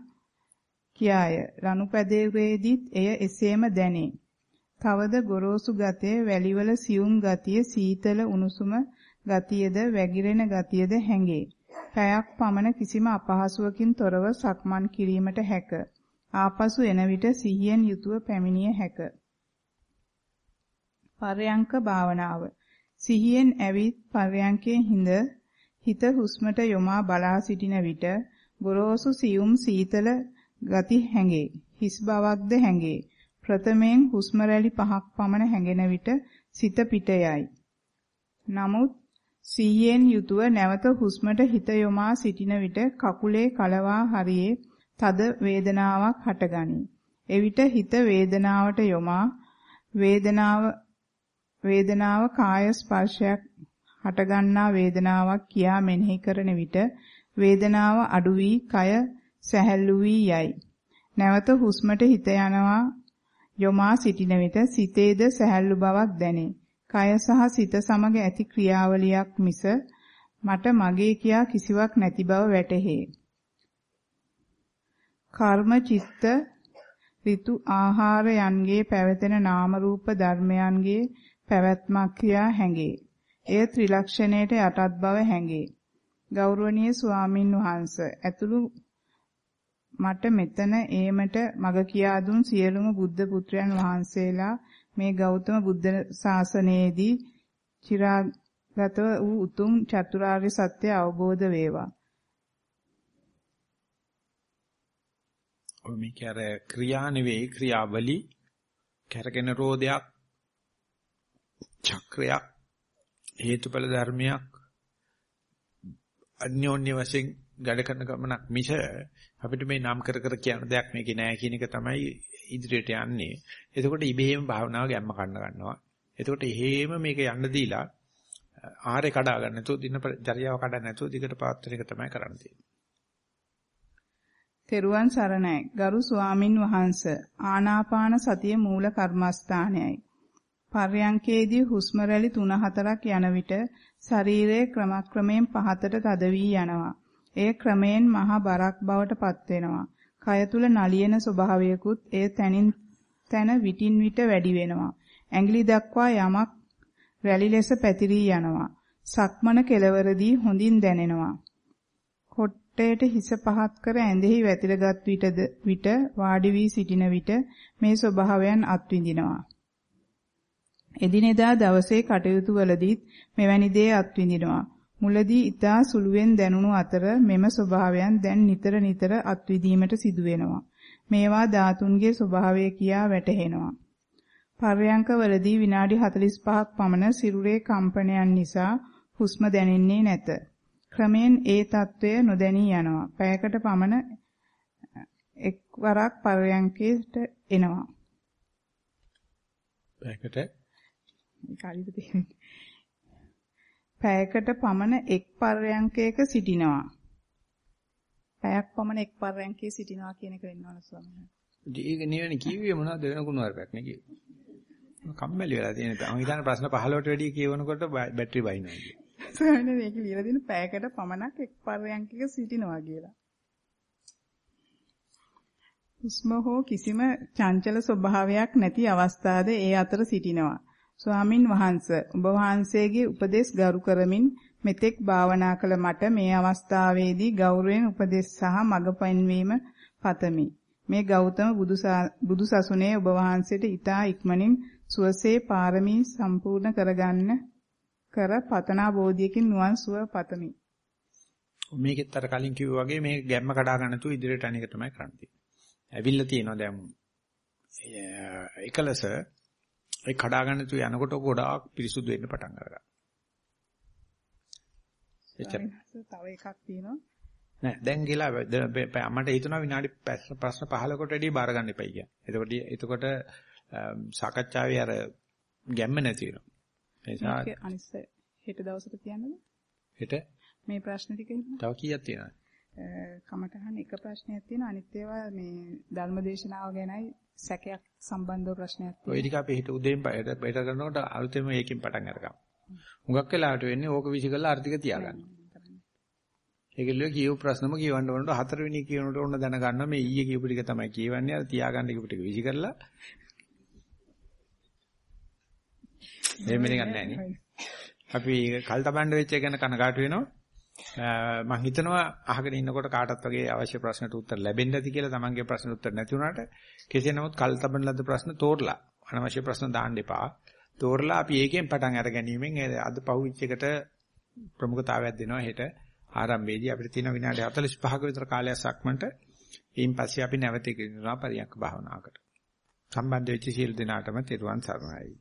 කියාය. රණුපැදේවේදීත් එය එසේම දැනේ. තවද ගොරෝසු ගතයේ වැලිවල සියුම් ගතිය සීතල උණුසුම ගතියද වැగిරෙන ගතියද හැඟේ. පැයක් පමණ කිසිම අපහසුවකින් තොරව සක්මන් කිරීමට හැක. ආපසු එන විට සිහියෙන් යුතුව පැමිණිය හැකිය. පර්යංක භාවනාව. සිහියෙන් ඇවිත් පර්යංකයේ හිඳ හිත හුස්මට යොමා බලා සිටින විට ගොරෝසු සියුම් සීතල ගති හැඟේ. හිස් බවක්ද හැඟේ. ප්‍රථමයෙන් හුස්ම රැලි පහක් පමණ හැඟෙන විට සිත පිට යයි. නමුත් සිහියෙන් යුතුව නැවත හුස්මට හිත යොමා සිටින විට කකුලේ කලවා හරියේ තද වේදනාවක් හටගනී. එවිට හිත වේදනාවට යොමා වේදනාව වේදනාව කාය ස්පර්ශයක් හටගන්නා වේදනාවක් කියා මෙනෙහි කරන විට වේදනාව අඩු වී කය සැහැල්ලු වී යයි. නැවත හුස්මට හිත යනවා යොමා සිටින විට සිතේද සැහැල්ලු බවක් දැනේ. කය සහ සිත සමග ඇති ක්‍රියාවලියක් මිස මට මගේ කියා කිසිවක් නැති බව වැටහේ. කර්ම චිත්ත ඍතු ආහාර යන්ගේ පැවතෙන නාම රූප ධර්මයන්ගේ පැවැත්මක් කියා හැඟේ. එය ත්‍රිලක්ෂණයට යටත් බව හැඟේ. ගෞරවනීය ස්වාමින් වහන්සේ ඇතුළු මට මෙතන ඒමට මග කියා දුන් සියලුම බුද්ධ පුත්‍රයන් වහන්සේලා මේ ගෞතම බුද්ධ ශාසනයේදී චිරාගත වූ උතුම් චතුරාර්ය සත්‍ය අවබෝධ වේවා. ඔය මේක අර ක්‍රියා නෙවෙයි ක්‍රියාවලි කැරගෙන රෝදයක් චක්‍රයක් හේතුඵල ධර්මයක් අන්‍යෝන්‍ය වශයෙන් ගඩ කරන ගමනක් මිස අපිට මේ නම් කර කර කියන දෙයක් මේකේ නෑ කියන එක තමයි ඉදිරියට යන්නේ. එතකොට ඉබේම භාවනාව ගැම්ම ගන්න ගන්නවා. එතකොට එහෙම මේක යන්න දීලා ආහාරය කඩා ගන්න නැතුව දින චර්යාව කඩා නැතුව දිගට පවත්වන එක තමයි කරන්න තියෙන්නේ. තෙරුවන් සරණයි. ගරු ස්වාමින් වහන්සේ ආනාපාන සතිය මූල කර්මස්ථානයයි. පර්යංකේදී හුස්ම රැලි 3-4ක් යන විට ශරීරයේ ක්‍රමක්‍රමයෙන් පහතට තද වී යනවා. එය ක්‍රමයෙන් මහා බරක් බවට පත් වෙනවා. කය තුල නලියන ස්වභාවයකුත් එය තනින් තන විටින් විට වැඩි වෙනවා. ඇඟිලි දක්වා යමක් රැලි ලෙස පැතිරී යනවා. සක්මන කෙලවරදී හොඳින් දැනෙනවා. කොට්ටේට හිස පහත් කර ඇඳෙහි වැතිරගත් විටද විට වාඩි වී සිටින විට මේ ස්වභාවයන් අත්විඳිනවා. එදිනෙදා දවසේ කටයුතු වලදීත් මෙවැනි දේ අත්විඳිනවා. මුලදී ඊතා සුළුවෙන් දැනුණු අතර මෙම ස්වභාවයන් දැන් නිතර නිතර අත්විඳීමට සිදුවෙනවා. මේවා ධාතුන්ගේ ස්වභාවය කියා වැටහෙනවා. පර්යංකවලදී විනාඩි 45ක් පමණ සිරුරේ කම්පනයන් නිසා හුස්ම දැනෙන්නේ නැත. ක්‍රමෙන් ඒ తත්වය නොදැනී යනවා. පැයකට පමණ එක්වරක් පර්යංකයට එනවා. පැයකට කාලිද පැයකට පමණ එක් පර්යංකයක සිටිනවා. පැයක් පමණ එක් පර්යංකයේ සිටිනවා කියන එක වෙන්න ඕන ස්වාමීන් වහන්සේ. ඒක නෙවෙයි කිව්වේ මොනවද වෙන කුණුවරපයක් නේ කිව්වේ. කම්මැලි වෙලා තියෙන. මම හිතන්නේ ප්‍රශ්න 15ට වැඩිය කියවනකොට බැටරි බයිනවා කියලා. ස්වාමීන් මේක ලියලා දෙන පැයකට පමණක් එක් පර්යංකයක සිටිනවා කියලා. හුස්ම හෝ කිසිම චංචල ස්වභාවයක් නැති අවස්ථාද ඒ අතර සිටිනවා. ස්වාමින් වහන්ස ඔබ වහන්සේගේ උපදෙස් ගරු කරමින් මෙතෙක් භාවනා කළ මට මේ අවස්ථාවේදී ගෞරවයෙන් උපදෙස් සහ මඟ පෙන්වීම පතමි. මේ ගෞතම බුදු සසුනේ ඔබ වහන්සේට ඊතා ඉක්මනින් සුවසේ පාරමී සම්පූර්ණ කරගන්න කර පතනා බෝධියකින් නිවන් සුව පතමි. මේකෙත් අර කලින් කිව්වා වගේ මේ ගැම්ම කඩා ගන්න තු ඉදිරියට අනේක තමයි කරන්නේ. ඇවිල්ලා තියෙනවා දැන් එකලස ඒ කඩා ගන්න තු යනකොට ගොඩාක් පිරිසුදු වෙන්න පටන් ගන්නවා. එච්චර. තව එකක් තියෙනවා. නෑ දැන් ගිලා මට හිතුණා විනාඩි ප්‍රශ්න 15කට වැඩි බාර ගන්න එපයි කියලා. එතකොට එතකොට සාකච්ඡාවේ අර ගැම්ම නැති වෙනවා. ඒ නිසා අනිත් හෙට දවසට කියන්නද? හෙට මේ ප්‍රශ්න ටික තව කීයක් තියෙනවද? කමටහන් එක ප්‍රශ්නයක් තියෙනවා අනිත් ඒවා මේ ධර්මදේශනාව ගැනයි සැකයක් සම්බන්ධව ප්‍රශ්නයක් තියෙනවා. ඔය ටික අපි හිත උදේන් බයට කරනකොට අලුතෙන්ම ඒකෙන් පටන් අරගමු. හුඟක් වෙලාවට වෙන්නේ ඕක විසි කරලා අර්ථික තියාගන්න. ඒකලිය කියව ප්‍රශ්නම කියවන්න ඕනට හතරවෙනි කියනකොට ඕන දැනගන්න මේ ඊයේ කියපු ටික තමයි කියවන්නේ අර තියාගන්න කියපු ටික විසි කරලා එහෙම නිකන් නැහැ නේ. අපි කල් තබන්න වෙච්ච එක ගැන කනගාටු වෙනවා. මම හිතනවා අහගෙන ඉන්නකොට කාටත් වගේ අවශ්‍ය ප්‍රශ්නට උත්තර ලැබෙන්න ඇති කියලා තමන්ගේ ප්‍රශ්නට උත්තර නැති වුණාට කෙසේ නමුත් කල් තබන ලද ප්‍රශ්න තෝරලා අනවශ්‍ය ප්‍රශ්න දාන්න එපා. තෝරලා අපි ඒකෙන් පටන් අර ගැනීමෙන් අද පහුවිච් එකට ප්‍රමුඛතාවයක් දෙනවා හෙට ආරම්භයේදී අපිට තියෙන විනාඩි 45ක විතර කාලයක් සක්මන්ට ඊයින් පස්සේ අපි නැවත ඉගෙනනවා පරියන්ක භාවනාවකට. සම්බන්ධ වෙච්ච සියලු දෙනාටම තෙරුවන් සරණයි.